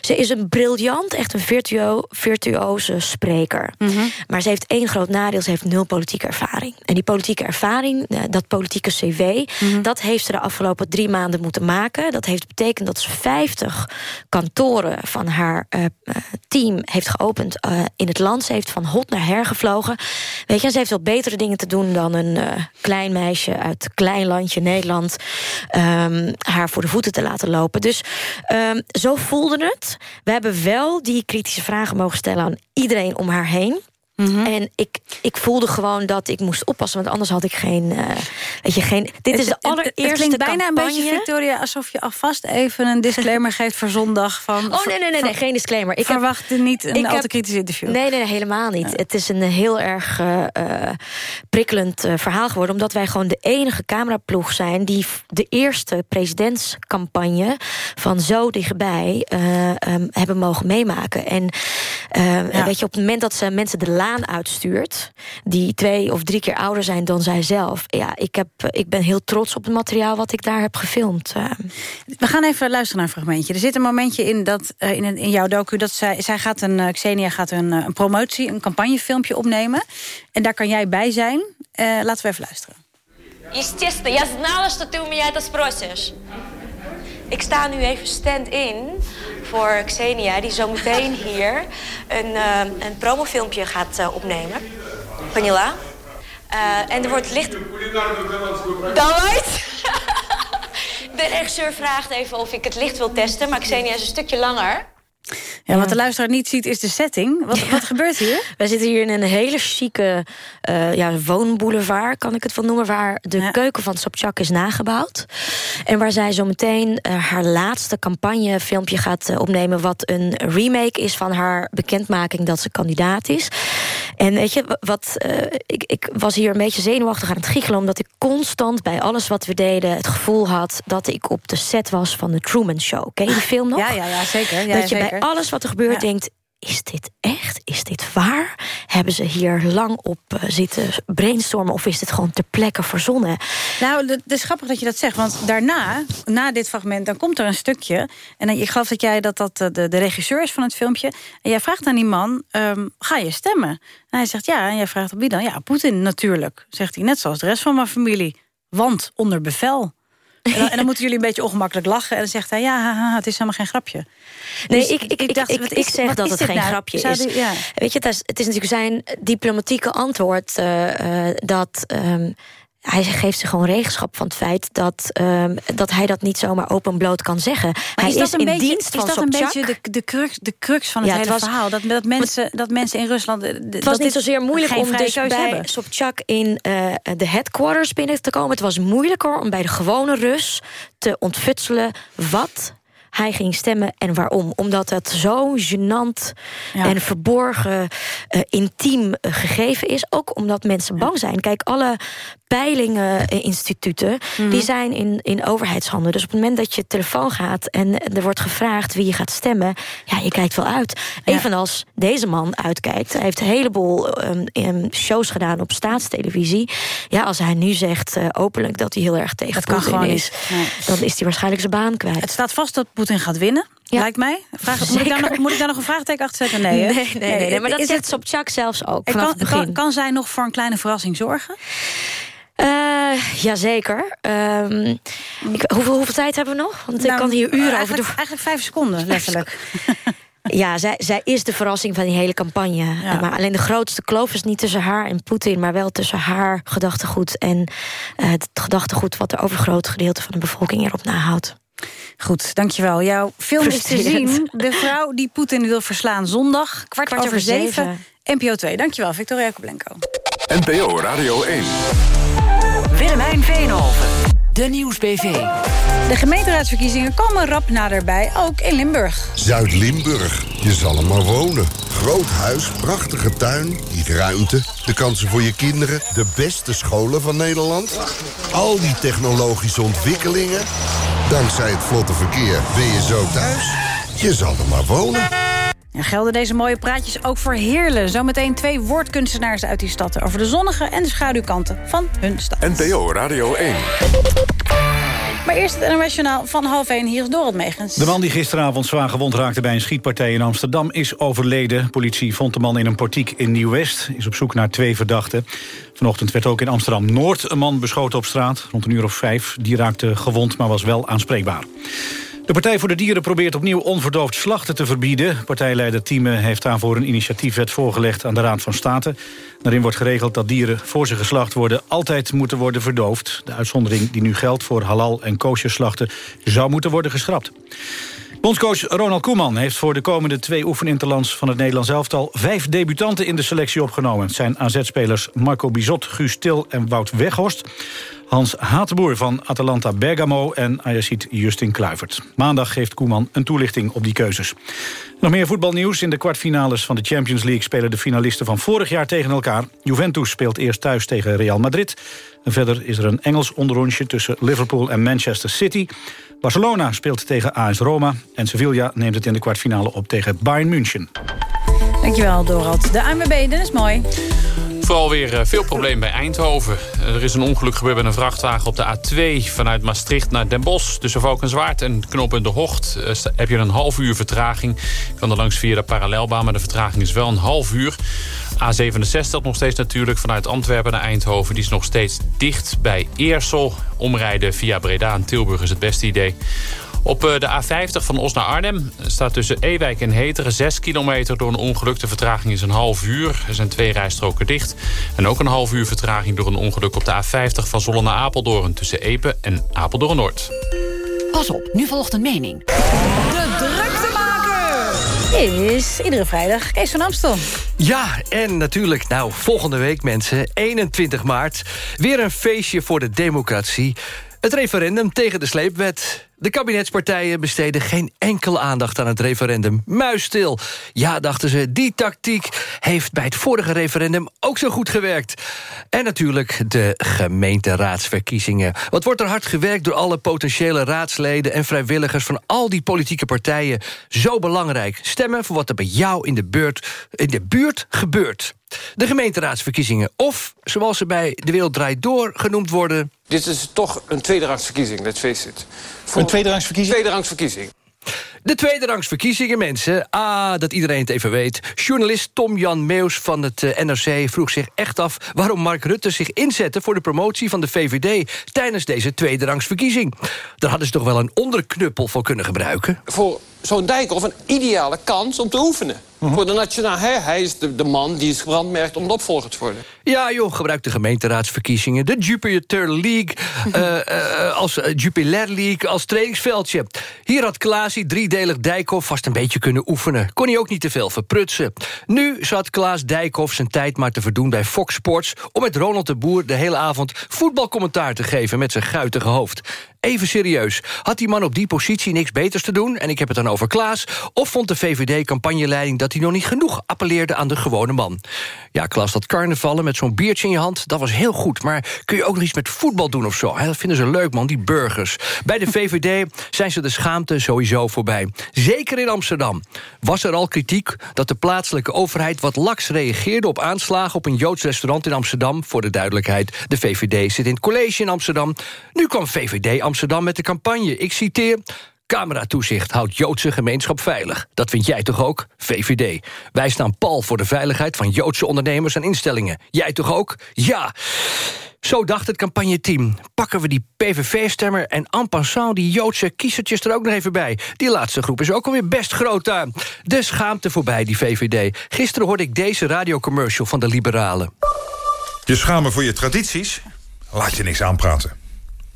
Ze is een briljant, echt een virtuo, virtuoze spreker. Mhm. Maar ze heeft één groot nadeel: ze heeft nul politieke ervaring. En die politieke ervaring, eh, dat politieke cv, Mhm. dat heeft ze de afgelopen drie maanden moeten maken. Dat heeft betekend dat ze 50 kantoren van haar eh, eh, team heeft geopend in het land. Ze heeft van hot naar her gevlogen. Weet je, ze heeft wel betere dingen te doen dan een klein meisje uit een klein landje Nederland ehm, haar voor de voeten te laten lopen. Dus ehm, zo voelde We hebben wel die kritische vragen mogen stellen aan iedereen om haar heen. En ik, ik voelde gewoon dat ik moest oppassen, want anders had ik geen. eh, weet je, geen dit is de allereerste Het klinkt bijna campagne. een beetje, Victoria, alsof je alvast even een disclaimer geeft voor zondag. Van, Oh nee, nee, nee, nee geen disclaimer. Ik heb- verwacht niet een kritisch interview. Nee, nee, nee, helemaal niet. Het is een heel erg eh, eh, prikkelend verhaal geworden... omdat wij gewoon de enige cameraploeg zijn... die de eerste presidentscampagne van zo dichtbij eh, ehm, hebben mogen meemaken. En weet je, op het moment dat ze mensen de laan uitstuurt... die twee of drie keer ouder zijn dan zij zelf... ja, ik, heb, ik ben heel trots op het materiaal wat ik daar heb gefilmd. eh. We gaan even luisteren naar een fragmentje. Er zit een momentje in, dat, eh, in, in jouw docu dat zij, zij gaat een, eh, Xenia gaat een, eh, een promotie, een campagnefilmpje opnemen. En daar kan jij bij zijn. Eh, laten we even luisteren. Естественно, я знала, что ты у меня это спросишь. Ik sta nu even stand-in voor Xenia, die zo meteen hier een, eh, een promofilmpje gaat eh, opnemen. Vanilla. Eh, en er wordt licht... Давайте! De regisseur vraagt even of ik het licht wil testen, maar Xenia is een stukje langer. Ja, wat de luisteraar niet ziet is de setting. Wat, wat gebeurt hier? Wij zitten hier in een hele chique eh, ja, woonboulevard, kan ik het wel noemen... waar de keuken van Sobchak is nagebouwd. En waar zij zo meteen eh, haar laatste campagnefilmpje gaat eh, opnemen... wat een remake is van haar bekendmaking dat ze kandidaat is. En weet je, wat, eh, ik, ik was hier een beetje zenuwachtig aan het giechelen... omdat ik constant bij alles wat we deden het gevoel had... dat ik op de set was van de Truman Show. Ken je die film nog? Ja, ja, ja zeker. Ja, dat je zeker. bij alles wat er gebeurt Ja. denkt... is dit echt? Is dit waar? Hebben ze hier lang op eh, zitten brainstormen... of is dit gewoon ter plekke verzonnen? Nou, het is grappig dat je dat zegt. Want daarna, na dit fragment, dan komt er een stukje. En dan, ik geloof dat jij dat, dat eh, de, regisseur is van het filmpje. En jij vraagt aan die man, ehm, ga je stemmen? En hij zegt ja. En jij vraagt op wie dan? Ja, Poetin natuurlijk. Zegt hij, net zoals de rest van mijn familie. Want onder bevel. En dan, en dan moeten jullie een beetje ongemakkelijk lachen. En dan zegt hij, ja, het is helemaal geen grapje. Nee, Dus ik, ik, ik, dacht, ik, ik is- zeg dat is het geen nou? grapje is. ja. Weet je, het is, het is natuurlijk zijn diplomatieke antwoord... eh, eh, dat... ehm, hij geeft zich gewoon regenschap van het feit dat, ehm, dat hij dat niet zomaar openbloot kan zeggen. Maar hij is dat, een in beetje, dienst is van dat een Sobchak. beetje de, de, crux, de crux van het Ja, het hele was- verhaal? Dat, dat, mensen, dat mensen in Rusland... eh, Het was niet zozeer moeilijk om dus bij hebben. Sobchak in de headquarters binnen te komen. Het was moeilijker om bij de gewone Rus te ontfutselen wat hij ging stemmen en waarom. Omdat het zo gênant Ja. en verborgen, eh, intiem eh, gegeven is. Ook omdat mensen bang zijn. Kijk, alle peilingeninstituten... Mhm. die zijn in, in overheidshanden. Dus op het moment dat je telefoon gaat... en er wordt gevraagd wie je gaat stemmen... ja, je kijkt wel uit. Evenals deze man uitkijkt. Hij heeft een heleboel ehm, ehm, shows gedaan op staatstelevisie. Ja, als hij nu zegt eh, openlijk dat hij heel erg tegen Dat kan Poetin is... Nee. dan is hij waarschijnlijk zijn baan kwijt. Het staat vast dat Poetin gaat winnen, lijkt mij. Vraag, moet, ik daar nog, moet ik daar nog een vraagteken achter zetten? Nee? Nee, nee, nee, nee, maar dat is zegt het- Sobchak zelfs ook vanaf kan, het begin. kan, kan zij nog voor een kleine verrassing zorgen? Eh, jazeker. Ehm, ik, hoeveel, hoeveel tijd hebben we nog? Want ik Nou, kan hier uren over eigenlijk, doen. Eigenlijk vijf seconden, letterlijk. Ja, zij, zij is de verrassing van die hele campagne. Ja. Maar alleen de grootste kloof is niet tussen haar en Poetin... maar wel tussen haar gedachtegoed en eh, het gedachtegoed... wat de overgrote gedeelte van de bevolking erop nahoudt. Goed, dankjewel. Jouw film is te zien. De vrouw die Poetin wil verslaan zondag. Kwart, Kwart over over zeven. zeven. NPO 2. Dankjewel, Victoria Koblenko. NPO Radio 1. Willemijn Veenhoven. De Nieuwsbv. De gemeenteraadsverkiezingen komen rap naderbij, ook in Limburg. Zuid-Limburg. Je zal er maar wonen. Groot huis, prachtige tuin, die ruimte, de kansen voor je kinderen, de beste scholen van Nederland. Al die technologische ontwikkelingen. Dankzij het vlotte verkeer ben je zo thuis. Je zal er maar wonen. En gelden deze mooie praatjes ook voor Heerlen. Zometeen twee woordkunstenaars uit die stad... over de zonnige en de schaduwkanten van hun stad. NPO Radio 1. Maar eerst het internationaal van half 1. Hier is Dorot Megens. De man die gisteravond zwaar gewond raakte bij een schietpartij in Amsterdam is overleden. Politie vond de man in een portiek in Nieuw-West. Is op zoek naar twee verdachten. Vanochtend werd ook in Amsterdam-Noord een man beschoten op straat. Rond een uur of vijf. Die raakte gewond, maar was wel aanspreekbaar. De Partij voor de Dieren probeert opnieuw onverdoofd slachten te verbieden. Partijleider Thieme heeft daarvoor een initiatiefwet voorgelegd aan de Raad van State. Daarin wordt geregeld dat dieren voor ze geslacht worden altijd moeten worden verdoofd. De uitzondering die nu geldt voor halal en kosher slachten zou moeten worden geschrapt. Bondscoach Ronald Koeman heeft voor de komende twee oefeninterlands van het Nederlands elftal vijf debutanten in de selectie opgenomen. Het zijn AZ-spelers Marco Bizot, Guus Til en Wout Weghorst. Hans Hatenboer van Atalanta Bergamo en Ajaxiet Justin Kluivert. Maandag geeft Koeman een toelichting op die keuzes. Nog meer voetbalnieuws. In de kwartfinales van de Champions League... spelen de finalisten van vorig jaar tegen elkaar. Juventus speelt eerst thuis tegen Real Madrid. Verder is er een Engels onderrondje tussen Liverpool en Manchester City. Barcelona speelt tegen AS Roma. En Sevilla neemt het in de kwartfinale op tegen Bayern München. Dankjewel, Dorot. De ANWB, Dennis Mooi. Vooral weer eh, veel problemen bij Eindhoven. Er is een ongeluk gebeurd met een vrachtwagen op de A2... vanuit Maastricht naar Den Bosch. Tussen Valkenswaard en Knoop de Hocht eh, heb je een half uur vertraging. Kan er langs via de parallelbaan, maar de vertraging is wel een half uur. A67 nog steeds natuurlijk vanuit Antwerpen naar Eindhoven. Die is nog steeds dicht bij Eersel. Omrijden via Breda en Tilburg is het beste idee. Op eh, de A50 van Os naar Arnhem staat tussen Ewijk en Heteren 6 kilometer door een ongeluk. De vertraging is een half uur. Er zijn twee rijstroken dicht. En ook een half uur vertraging door een ongeluk op de A50 van Zwolle naar Apeldoorn. Tussen Epe en Apeldoorn Noord. Pas op, nu volgt een mening. De druktemaker is iedere vrijdag Kees van Amstel. Ja, en natuurlijk, nou, volgende week mensen, 21 maart... weer een feestje voor de democratie. Het referendum tegen de sleepwet. De kabinetspartijen besteden geen enkele aandacht aan het referendum. Muisstil. Ja, dachten ze, die tactiek heeft bij het vorige referendum ook zo goed gewerkt. En natuurlijk de gemeenteraadsverkiezingen. Wat wordt er hard gewerkt door alle potentiële raadsleden... en vrijwilligers van al die politieke partijen. Zo belangrijk. Stemmen voor wat er bij jou in de, beurt, in de buurt gebeurt. De gemeenteraadsverkiezingen. Of, zoals ze bij De Wereld Draait Door genoemd worden... Dit is toch een tweederangsverkiezing, let's face it. Een tweederangsverkiezing? Tweederangsverkiezing. De tweederangsverkiezingen, mensen. Ah, dat iedereen het even weet. Journalist Tom-Jan Meus van het eh, NRC vroeg zich echt af... waarom Mark Rutte zich inzette voor de promotie van de VVD... tijdens deze tweederangsverkiezing. Daar hadden ze toch wel een onderknuppel voor kunnen gebruiken? Voor zo'n Dijkhoff een ideale kans om te oefenen. Voor de nationale, hij, hij is de, de man die is gebrandmerkt om de opvolger te worden. Ja, joh, gebruik de gemeenteraadsverkiezingen... de Jupiter League uh, uh, als uh, Jupiler League als trainingsveldje. Hier had Klaasie driedelig Dijkhoff vast een beetje kunnen oefenen. Kon hij ook niet te veel verprutsen. Nu zat Klaas Dijkhoff zijn tijd maar te verdoen bij Fox Sports... om met Ronald de Boer de hele avond voetbalcommentaar te geven... met zijn guitige hoofd. Even serieus, had die man op die positie niks beters te doen... en ik heb het dan over Klaas... of vond de VVD-campagneleiding dat hij nog niet genoeg appelleerde aan de gewone man? Ja, Klaas, dat carnavallen met zo'n biertje in je hand, dat was heel goed... maar kun je ook nog iets met voetbal doen of zo? Dat vinden ze leuk, man, die burgers. Bij de VVD zijn ze de schaamte sowieso voorbij. Zeker in Amsterdam. Was er al kritiek dat de plaatselijke overheid... wat laks reageerde op aanslagen op een Joods restaurant in Amsterdam? Voor de duidelijkheid, de VVD zit in het college in Amsterdam. Nu kwam VVD Amsterdam met de campagne. Ik citeer... Cameratoezicht houdt Joodse gemeenschap veilig. Dat vind jij toch ook? VVD. Wij staan pal voor de veiligheid van Joodse ondernemers en instellingen. Jij toch ook? Ja. Zo dacht het campagneteam. Pakken we die PVV-stemmer en en passant die Joodse kiezertjes er ook nog even bij. Die laatste groep is ook alweer best groot daar. De schaamte voorbij, die VVD. Gisteren hoorde ik deze radiocommercial van de Liberalen. Je schamen voor je tradities? Laat je niks aanpraten.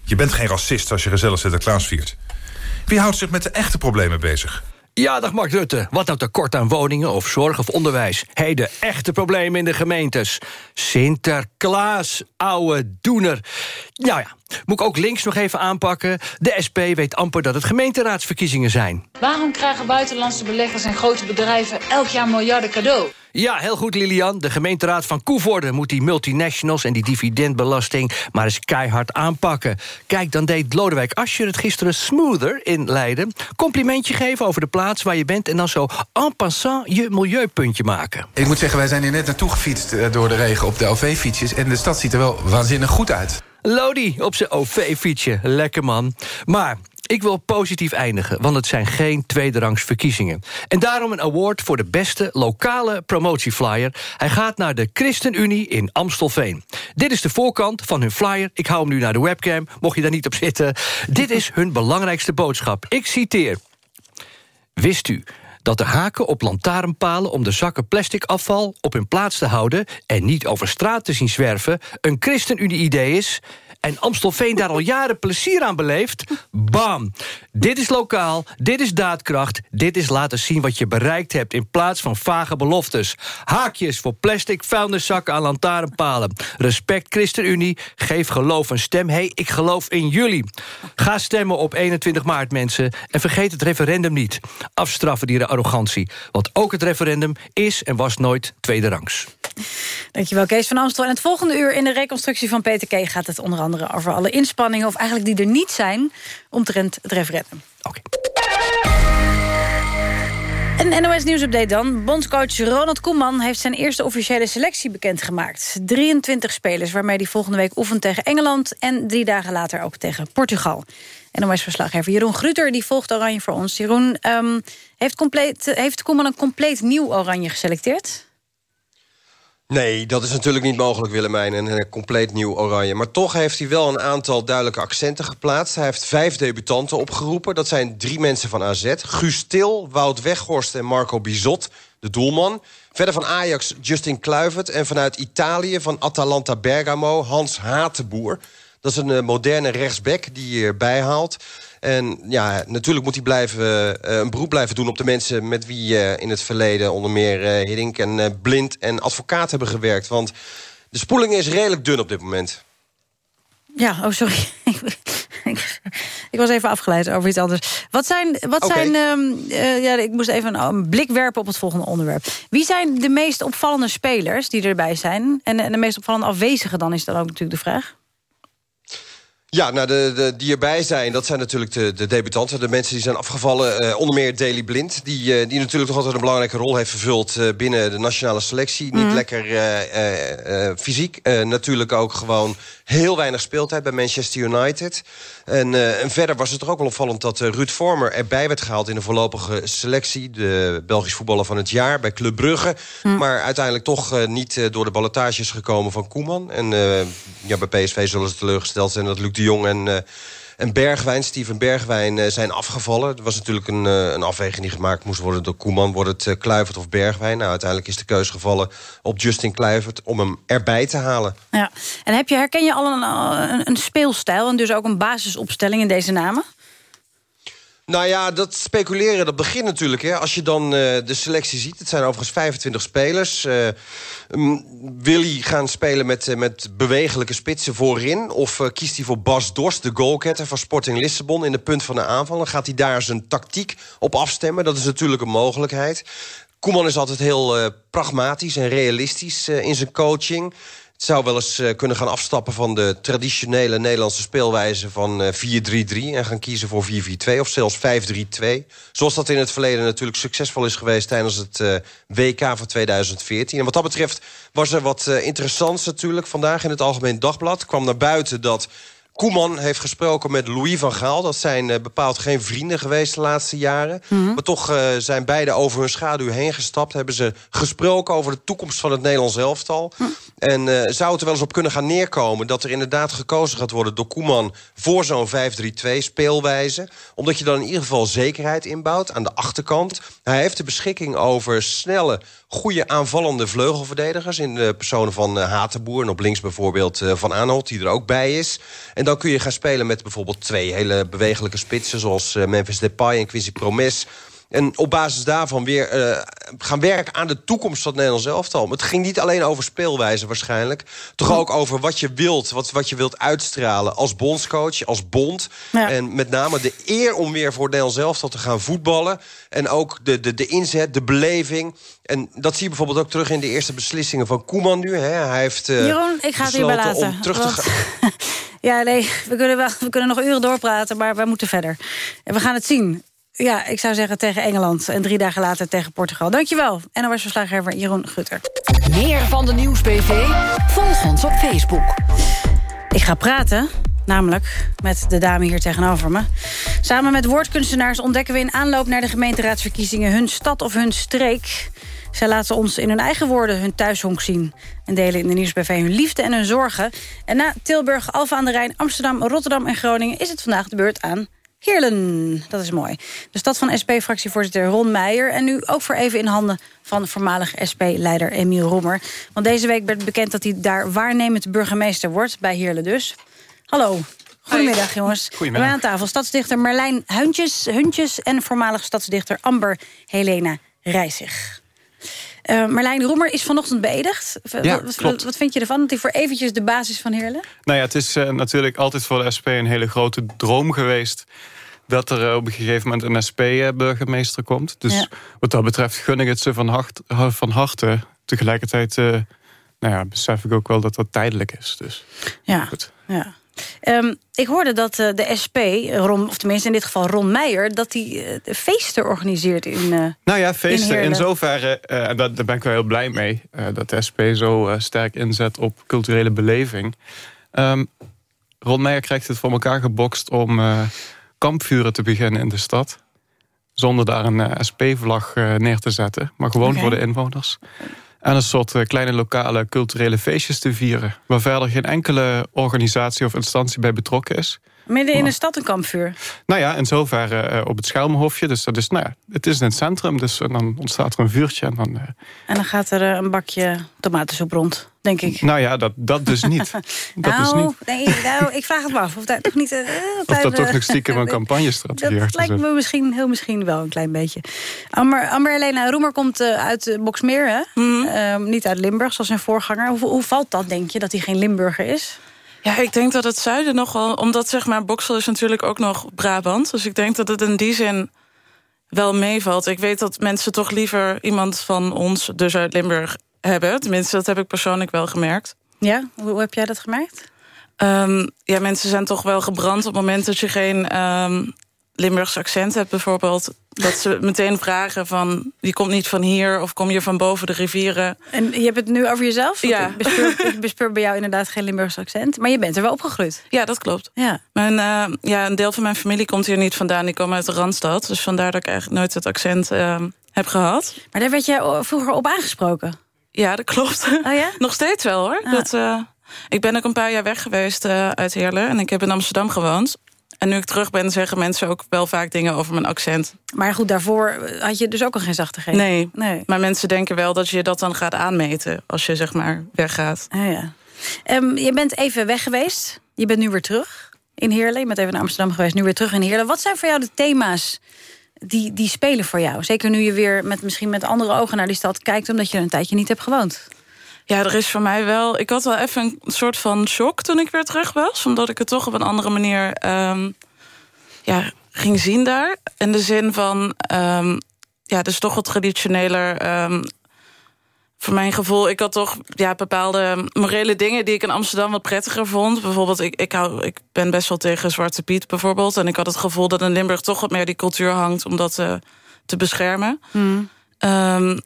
Je bent geen racist als je gezellig Sinterklaas viert. Wie houdt zich met de echte problemen bezig? Ja, dag Mark Rutte. Wat nou tekort aan woningen of zorg of onderwijs? Hé, hey, de echte problemen in de gemeentes. Sinterklaas, ouwe doener. Nou ja, moet ik ook links nog even aanpakken. De SP weet amper dat het gemeenteraadsverkiezingen zijn. Waarom krijgen buitenlandse beleggers en grote bedrijven... elk jaar miljarden cadeau? Ja, heel goed, Lilian. De gemeenteraad van Koevoorde moet die multinationals... en die dividendbelasting maar eens keihard aanpakken. Kijk, dan deed Lodewijk Asscher het gisteren smoother in Leiden. Complimentje geven over de plaats waar je bent... en dan zo en passant je milieupuntje maken. Ik moet zeggen, wij zijn hier net naartoe gefietst eh, door de regen op de OV-fietsjes... en de stad ziet er wel waanzinnig goed uit. Lodi op zijn OV-fietsje. Lekker man. Maar ik wil positief eindigen, want het zijn geen tweederangs verkiezingen. En daarom een award voor de beste lokale promotieflyer. Hij gaat naar de ChristenUnie in Amstelveen. Dit is de voorkant van hun flyer. Ik hou hem nu naar de webcam, mocht je daar niet op zitten. Dit is hun belangrijkste boodschap. Ik citeer. Wist u dat de haken op lantaarnpalen om de zakken plastic afval op hun plaats te houden en niet over straat te zien zwerven een ChristenUnie-idee is en Amstelveen daar al jaren plezier aan beleeft? Bam! Dit is lokaal, dit is daadkracht, dit is laten zien wat je bereikt hebt... in plaats van vage beloftes. Haakjes voor plastic vuilniszakken aan lantaarnpalen. Respect ChristenUnie, geef geloof een stem. hey, ik geloof in jullie. Ga stemmen op 21 maart, mensen. En vergeet het referendum niet. Afstraffen die arrogantie. Want ook het referendum is en was nooit tweederangs. Dankjewel, Kees van Amstel. En het volgende uur in de reconstructie van PTK gaat het onder andere over alle inspanningen... of eigenlijk die er niet zijn, omtrent het referendum. Oké. Een NOS Nieuwsupdate dan. Bondscoach Ronald Koeman heeft zijn eerste officiële selectie bekendgemaakt. 23 spelers waarmee hij volgende week oefent tegen Engeland... en drie dagen later ook tegen Portugal. NOS-verslaggever Jeroen Gruter die volgt Oranje voor ons. Jeroen, um, heeft, compleet, heeft Koeman een compleet nieuw Oranje geselecteerd? Nee, dat is natuurlijk niet mogelijk, Willemijn. Een, een compleet nieuw oranje. Maar toch heeft hij wel een aantal duidelijke accenten geplaatst. Hij heeft vijf debutanten opgeroepen. Dat zijn drie mensen van AZ. Guus Til, Wout Weghorst en Marco Bizot, de doelman. Verder van Ajax Justin Kluivert. En vanuit Italië van Atalanta Bergamo Hans Hatenboer. Dat is een uh, moderne rechtsback die je erbij haalt. En ja, natuurlijk moet hij blijven, uh, een beroep blijven doen op de mensen... met wie uh, in het verleden onder meer uh, Hiddink en Blind en advocaat hebben gewerkt. Want de spoeling is redelijk dun op dit moment. Ja, oh sorry. ik was even afgeleid over iets anders. Wat zijn, wat okay. zijn um, ja, ik moest even een blik werpen op het volgende onderwerp. Wie zijn de meest opvallende spelers die erbij zijn? En, en de meest opvallende afwezigen dan is dan ook natuurlijk de vraag. Ja, nou, de, de, die erbij zijn, dat zijn natuurlijk de, de debutanten. De mensen die zijn afgevallen. Uh, onder meer Daley Blind, die, uh, die natuurlijk toch altijd een belangrijke rol heeft vervuld... Uh, binnen de nationale selectie. Mm. Niet lekker fysiek. natuurlijk ook gewoon heel weinig speeltijd bij Manchester United. En, en verder was het toch ook wel opvallend dat Ruud Vormer erbij werd gehaald... in de voorlopige selectie, de Belgisch voetballer van het jaar... bij Club Brugge. Mm. Maar uiteindelijk toch niet door de ballotages gekomen van Koeman. En ja, bij PSV zullen ze teleurgesteld zijn dat Luc de Jong en en Bergwijn, Steven Bergwijn, eh, zijn afgevallen. Er was natuurlijk een, eh, een afweging die gemaakt moest worden door Koeman. Wordt het uh, Kluivert of Bergwijn? Nou, uiteindelijk is de keuze gevallen op Justin Kluivert... om hem erbij te halen. Ja. En heb je, herken je al een, een speelstijl en dus ook een basisopstelling in deze namen? Nou ja, dat speculeren, dat begint natuurlijk. Hè. Als je dan uh, de selectie ziet, het zijn overigens 25 spelers. Uh, wil hij gaan spelen met, uh, met bewegelijke spitsen voorin? Of kiest hij voor Bas Dorst, de goalgetter van Sporting Lissabon... in de punt van de aanval? Dan gaat hij daar zijn tactiek op afstemmen. Dat is natuurlijk een mogelijkheid. Koeman is altijd heel pragmatisch en realistisch in zijn coaching zou wel eens uh, kunnen gaan afstappen van de traditionele Nederlandse speelwijze van uh, 4-3-3... en gaan kiezen voor 4-4-2 of zelfs 5-3-2. Zoals dat in het verleden natuurlijk succesvol is geweest... tijdens het uh, WK van 2014. En wat dat betreft was er wat interessants natuurlijk. Vandaag in het Algemeen Dagblad kwam naar buiten dat... Koeman heeft gesproken met Louis van Gaal. Dat zijn uh, bepaald geen vrienden geweest de laatste jaren. Mm -hmm. Maar toch uh, zijn beide over hun schaduw heen gestapt. Hebben ze gesproken over de toekomst van het Nederlands elftal. Mm. En uh, zou het er wel eens op kunnen gaan neerkomen... dat er inderdaad gekozen gaat worden door Koeman... voor zo'n 5-3-2 speelwijze. Omdat je dan in ieder geval zekerheid inbouwt aan de achterkant. Hij heeft de beschikking over snelle, goede aanvallende vleugelverdedigers... in de personen van Hatenboer en op links bijvoorbeeld Van Aanholt... die er ook bij is. En dan kun je gaan spelen met bijvoorbeeld twee hele bewegelijke spitsen... zoals Memphis Depay en Quincy Promes... En op basis daarvan weer uh, gaan werken aan de toekomst van het Nederlands elftal. Het ging niet alleen over speelwijze waarschijnlijk. Toch ook over wat je wilt, wat, wat je wilt uitstralen als bondscoach, als bond. Ja. En met name de eer om weer voor het Nederlands elftal te gaan voetballen. En ook de, de, de inzet, de beleving. En dat zie je bijvoorbeeld ook terug in de eerste beslissingen van Koeman nu. Hè. Hij heeft uh, Jeroen, ik ga het hierbij laten. Om terug te gaan. ja, nee, we kunnen, wel, we kunnen nog uren doorpraten, maar we moeten verder. En we gaan het zien. Ja, ik zou zeggen tegen Engeland en drie dagen later tegen Portugal. Dankjewel. NOS-verslaggever Jeroen Gutter. Meer van de Nieuws-BV? Volg ons op Facebook. Ik ga praten, namelijk met de dame hier tegenover me. Samen met woordkunstenaars ontdekken we in aanloop naar de gemeenteraadsverkiezingen... hun stad of hun streek. Zij laten ons in hun eigen woorden hun thuishonk zien... en delen in de Nieuwsbv hun liefde en hun zorgen. En na Tilburg, Alphen aan de Rijn, Amsterdam, Rotterdam en Groningen... is het vandaag de beurt aan Heerlen, dat is mooi. De stad van SP-fractievoorzitter Ron Meijer... en nu ook voor even in handen van voormalig SP-leider Emiel Roemer. Want deze week werd bekend dat hij daar waarnemend burgemeester wordt... bij Heerlen dus. Hallo. Goedemiddag, Hoi. jongens. Goedemiddag. aan tafel stadsdichter Merlijn Huntjes, Huntjes... en voormalig stadsdichter Amber Helena Rijzig. Uh, Marlijn Roemer is vanochtend beëdigd. Ja, wat, wat vind je ervan? Dat hij voor eventjes de basis van Heerlen? Nou ja, het is uh, natuurlijk altijd voor de SP een hele grote droom geweest... dat er uh, op een gegeven moment een SP-burgemeester komt. Dus ja. wat dat betreft gun ik het ze van, hart, van harte. Tegelijkertijd nou ja, besef ik ook wel dat dat tijdelijk is. Dus, ja, goed. ja. Um, ik hoorde dat uh, de SP, Ron, of tenminste in dit geval Ron Meijer... dat hij uh, feesten organiseert in uh, Nou ja, feesten in, in zoverre, en daar, daar ben ik wel heel blij mee... dat de SP zo sterk inzet op culturele beleving. Um, Ron Meijer krijgt het voor elkaar gebokst om kampvuren te beginnen in de stad... zonder daar een SP-vlag neer te zetten, maar gewoon okay. voor de inwoners en een soort kleine lokale culturele feestjes te vieren... waar verder geen enkele organisatie of instantie bij betrokken is. Midden in de stad een kampvuur? Nou ja, in zoverre uh, op het Schelmenhofje. Dus dat is, nou ja, het is in het centrum, dus dan ontstaat er een vuurtje. En dan, uh... en dan gaat er uh, een bakje tomatensoep rond, denk ik. Nou ja, dat, dat dus niet. dat nou, dus niet. Nee, nou, ik vraag het me af. Of dat toch niet... Uh, of dat toch nog stiekem een campagnestrategie Dat lijkt me misschien, heel misschien wel een klein beetje. Amber, Amber Helena Roemer komt uit Boksmeer, hè? Mm -hmm. niet uit Limburg, zoals zijn voorganger. Hoe, hoe valt dat, denk je, dat hij geen Limburger is? Ja, ik denk dat het zuiden nog wel... Omdat zeg maar, Boksel is natuurlijk ook nog Brabant. Dus ik denk dat het in die zin wel meevalt. Ik weet dat mensen toch liever iemand van ons, dus uit Limburg, hebben. Tenminste, dat heb ik persoonlijk wel gemerkt. Ja, hoe heb jij dat gemerkt? Um, ja, mensen zijn toch wel gebrand op het moment dat je geen um, Limburgs accent hebt bijvoorbeeld. Dat ze meteen vragen van, je komt niet van hier... of kom je van boven de rivieren. En je hebt het nu over jezelf? Ja. Ik bespeur, ik bespeur bij jou inderdaad geen Limburgs accent. Maar je bent er wel opgegroeid. Ja, dat klopt. Ja. Mijn, uh, ja, een deel van mijn familie komt hier niet vandaan. Die komen uit de Randstad. Dus vandaar dat ik eigenlijk nooit het accent uh, heb gehad. Maar daar werd jij vroeger op aangesproken? Ja, dat klopt. Oh ja? Nog steeds wel, hoor. Ah. Dat, uh, ik ben ook een paar jaar weg geweest uit Heerlen. En ik heb in Amsterdam gewoond. En nu ik terug ben, zeggen mensen ook wel vaak dingen over mijn accent. Maar goed, daarvoor had je dus ook al geen zachte G. Nee, nee. maar mensen denken wel dat je dat dan gaat aanmeten... als je zeg maar weggaat. Ah, ja. Ehm, je bent even weg geweest. Je bent nu weer terug in Heerlen. Je bent even naar Amsterdam geweest, nu weer terug in Heerlen. Wat zijn voor jou de thema's die, die spelen voor jou? Zeker nu je weer met, misschien met andere ogen naar die stad kijkt... omdat je er een tijdje niet hebt gewoond. Ja, er is voor mij wel... Ik had wel even een soort van shock toen ik weer terug was. Omdat ik het toch op een andere manier ehm, ja, ging zien daar. In de zin van... Um, ja, dus toch wat traditioneler... Um, voor mijn gevoel, ik had toch ja, bepaalde morele dingen... die ik in Amsterdam wat prettiger vond. Bijvoorbeeld, ik, ik, hou, ik ben best wel tegen Zwarte Piet bijvoorbeeld. En ik had het gevoel dat in Limburg toch wat meer die cultuur hangt... om dat uh, te beschermen. Mm. Um,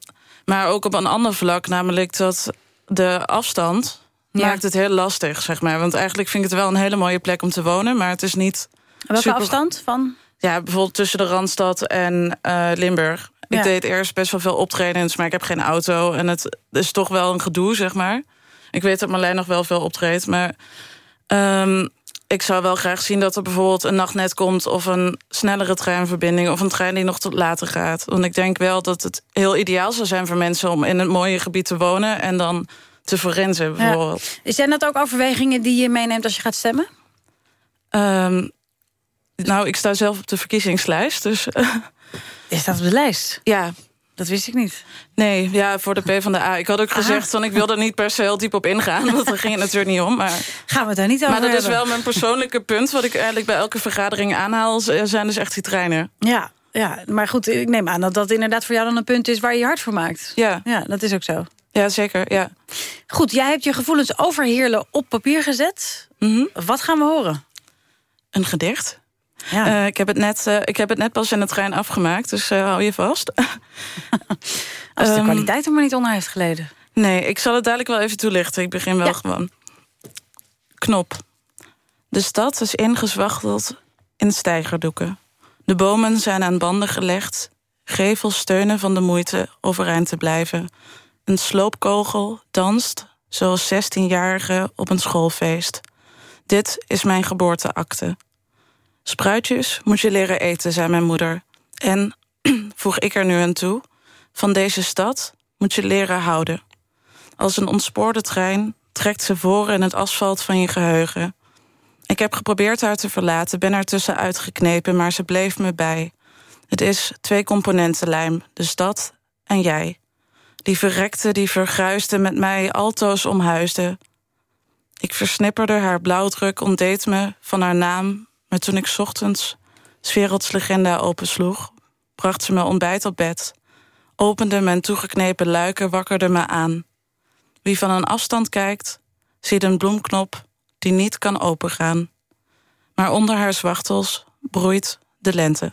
maar ook op een ander vlak, namelijk dat de afstand... Ja. maakt het heel lastig, zeg maar. Want eigenlijk vind ik het wel een hele mooie plek om te wonen... maar het is niet... Welke super- afstand van? Ja, bijvoorbeeld tussen de Randstad en eh, Limburg. Ja. Ik deed eerst best wel veel optredens, maar ik heb geen auto. En het is toch wel een gedoe, zeg maar. Ik weet dat Marlijn nog wel veel optreedt, maar... ehm, ik zou wel graag zien dat er bijvoorbeeld een nachtnet komt... of een snellere treinverbinding of een trein die nog tot later gaat. Want ik denk wel dat het heel ideaal zou zijn voor mensen... om in een mooie gebied te wonen en dan te verrenzen, bijvoorbeeld. Ja. Zijn dat ook overwegingen die je meeneemt als je gaat stemmen? Ehm, nou, ik sta zelf op de verkiezingslijst, dus... Je staat op de lijst? Ja. Dat wist ik niet. Nee, ja, voor de PvdA. Ik had ook gezegd, van, ik wil er niet per se heel diep op ingaan... want daar ging het natuurlijk niet om. Maar... Gaan we daar niet over Maar dat is wel mijn persoonlijke punt... wat ik eigenlijk bij elke vergadering aanhaal... zijn dus echt die treinen. Ja, ja, maar goed, ik neem aan dat dat inderdaad voor jou dan een punt is... waar je je hart voor maakt. Ja. Ja, dat is ook zo. Ja, zeker, ja. Goed, jij hebt je gevoelens over Heerlen op papier gezet. Wat gaan we horen? Een gedicht. Ja. Eh, ik, heb het net, eh, ik heb het net pas in de trein afgemaakt, dus eh, hou je vast. Als de Ehm, kwaliteit er maar niet onder heeft geleden. Nee, ik zal het dadelijk wel even toelichten. Ik begin wel Ja. gewoon. Knop. De stad is ingezwachteld in stijgerdoeken. De bomen zijn aan banden gelegd. Gevels steunen van de moeite overeind te blijven. Een sloopkogel danst, zoals 16-jarige op een schoolfeest. Dit is mijn geboorteakte. Spruitjes moet je leren eten, zei mijn moeder. En, voeg ik er nu aan toe... van deze stad moet je leren houden. Als een ontspoorde trein trekt ze voor in het asfalt van je geheugen. Ik heb geprobeerd haar te verlaten, ben er tussenuit geknepen... maar ze bleef me bij. Het is twee componenten lijm, de stad en jij. Die verrekte, die verguisde, met mij altoos omhuisde. Ik versnipperde haar blauwdruk, ontdeed me van haar naam... maar toen ik 's ochtends 's werelds legenda opensloeg... bracht ze me ontbijt op bed... opende mijn toegeknepen luiken, wakkerde me aan. Wie van een afstand kijkt, ziet een bloemknop die niet kan opengaan. Maar onder haar zwachtels broeit de lente.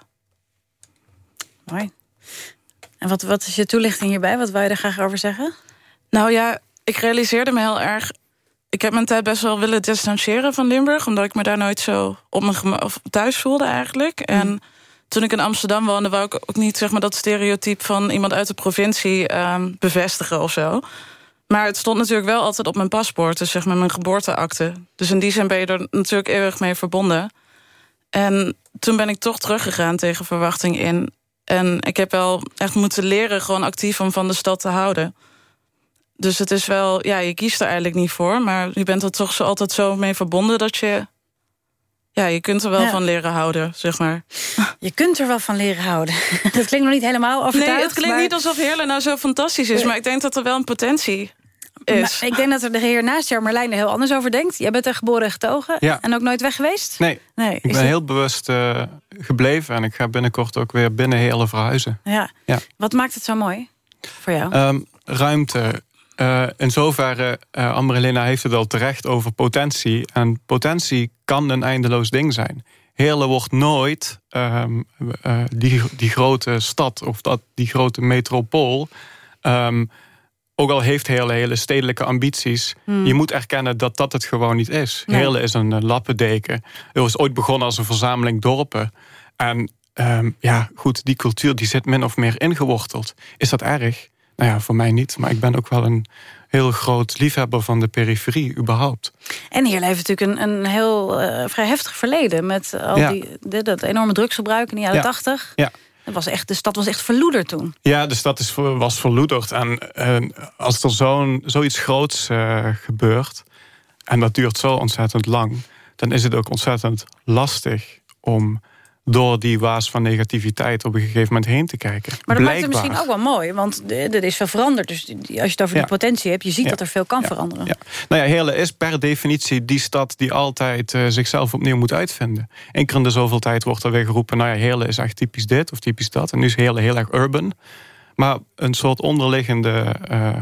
Mooi. En wat, wat is je toelichting hierbij? Wat wil je er graag over zeggen? Nou ja, ik realiseerde me heel erg... Ik heb mijn tijd best wel willen distancieren van Limburg... omdat ik me daar nooit zo op mijn of thuis voelde eigenlijk. En toen ik in Amsterdam woonde... wou ik ook niet zeg maar, dat stereotype van iemand uit de provincie ehm, bevestigen of zo. Maar het stond natuurlijk wel altijd op mijn paspoort. Dus zeg maar mijn geboorteakte. Dus in die zin ben je er natuurlijk eeuwig mee verbonden. En toen ben ik toch teruggegaan tegen verwachting in. En ik heb wel echt moeten leren gewoon actief om van de stad te houden. Dus het is wel, ja, je kiest er eigenlijk niet voor. Maar je bent er toch zo altijd zo mee verbonden dat je... Ja, je kunt er wel Ja. van leren houden, zeg maar. Je kunt er wel van leren houden. dat klinkt nog niet helemaal overtuigd. Nee, het klinkt maar- niet alsof Heerlen nou zo fantastisch is. Maar ik denk dat er wel een potentie is. Maar ik denk dat er de heer naast jou, Marlijn, er heel anders over denkt. Jij bent er geboren en getogen Ja. en ook nooit weg geweest? Nee, Nee, ik ben dat- heel bewust eh, gebleven... en ik ga binnenkort ook weer binnen Heerlen verhuizen. Ja. Ja. Wat maakt het zo mooi voor jou? Ehm, ruimte. Eh, in zoverre, uh, heeft het al terecht over potentie. En potentie kan een eindeloos ding zijn. Heerlen wordt nooit ehm, eh, die, die grote stad of dat, die grote metropool. Ehm, ook al heeft Heerlen hele stedelijke ambities... Hmm. je moet erkennen dat dat het gewoon niet is. Nee. Heerlen is een lappendeken. Het was ooit begonnen als een verzameling dorpen. En ehm, ja, goed, die cultuur die zit min of meer ingeworteld. Is dat erg? Nou ja, voor mij niet. Maar ik ben ook wel een heel groot liefhebber van de periferie, überhaupt. En Heerlen heeft natuurlijk een, een heel eh, vrij heftig verleden... met al Ja. die, dat enorme drugsgebruik in de jaren Ja. tachtig. Ja. Dat was echt, de stad was echt verloederd toen. Ja, de stad is, was verloederd. En eh, als er zo'n, zoiets groots eh, gebeurt... en dat duurt zo ontzettend lang... dan is het ook ontzettend lastig om door die waas van negativiteit... op een gegeven moment heen te kijken. Maar dat maakt het Blijkbaar. misschien ook wel mooi. Want de- er is veel veranderd. Dus als je het over Ja. die potentie hebt... je ziet Ja. dat er veel kan veranderen. Ja. Nou ja, Heerlen is per definitie die stad die altijd eh, zichzelf opnieuw moet uitvinden. Eén keer in de zoveel tijd wordt er weer geroepen... nou ja, Heerlen is echt typisch dit of typisch dat. En nu is Heerlen heel erg urban. Maar een soort onderliggende, eh,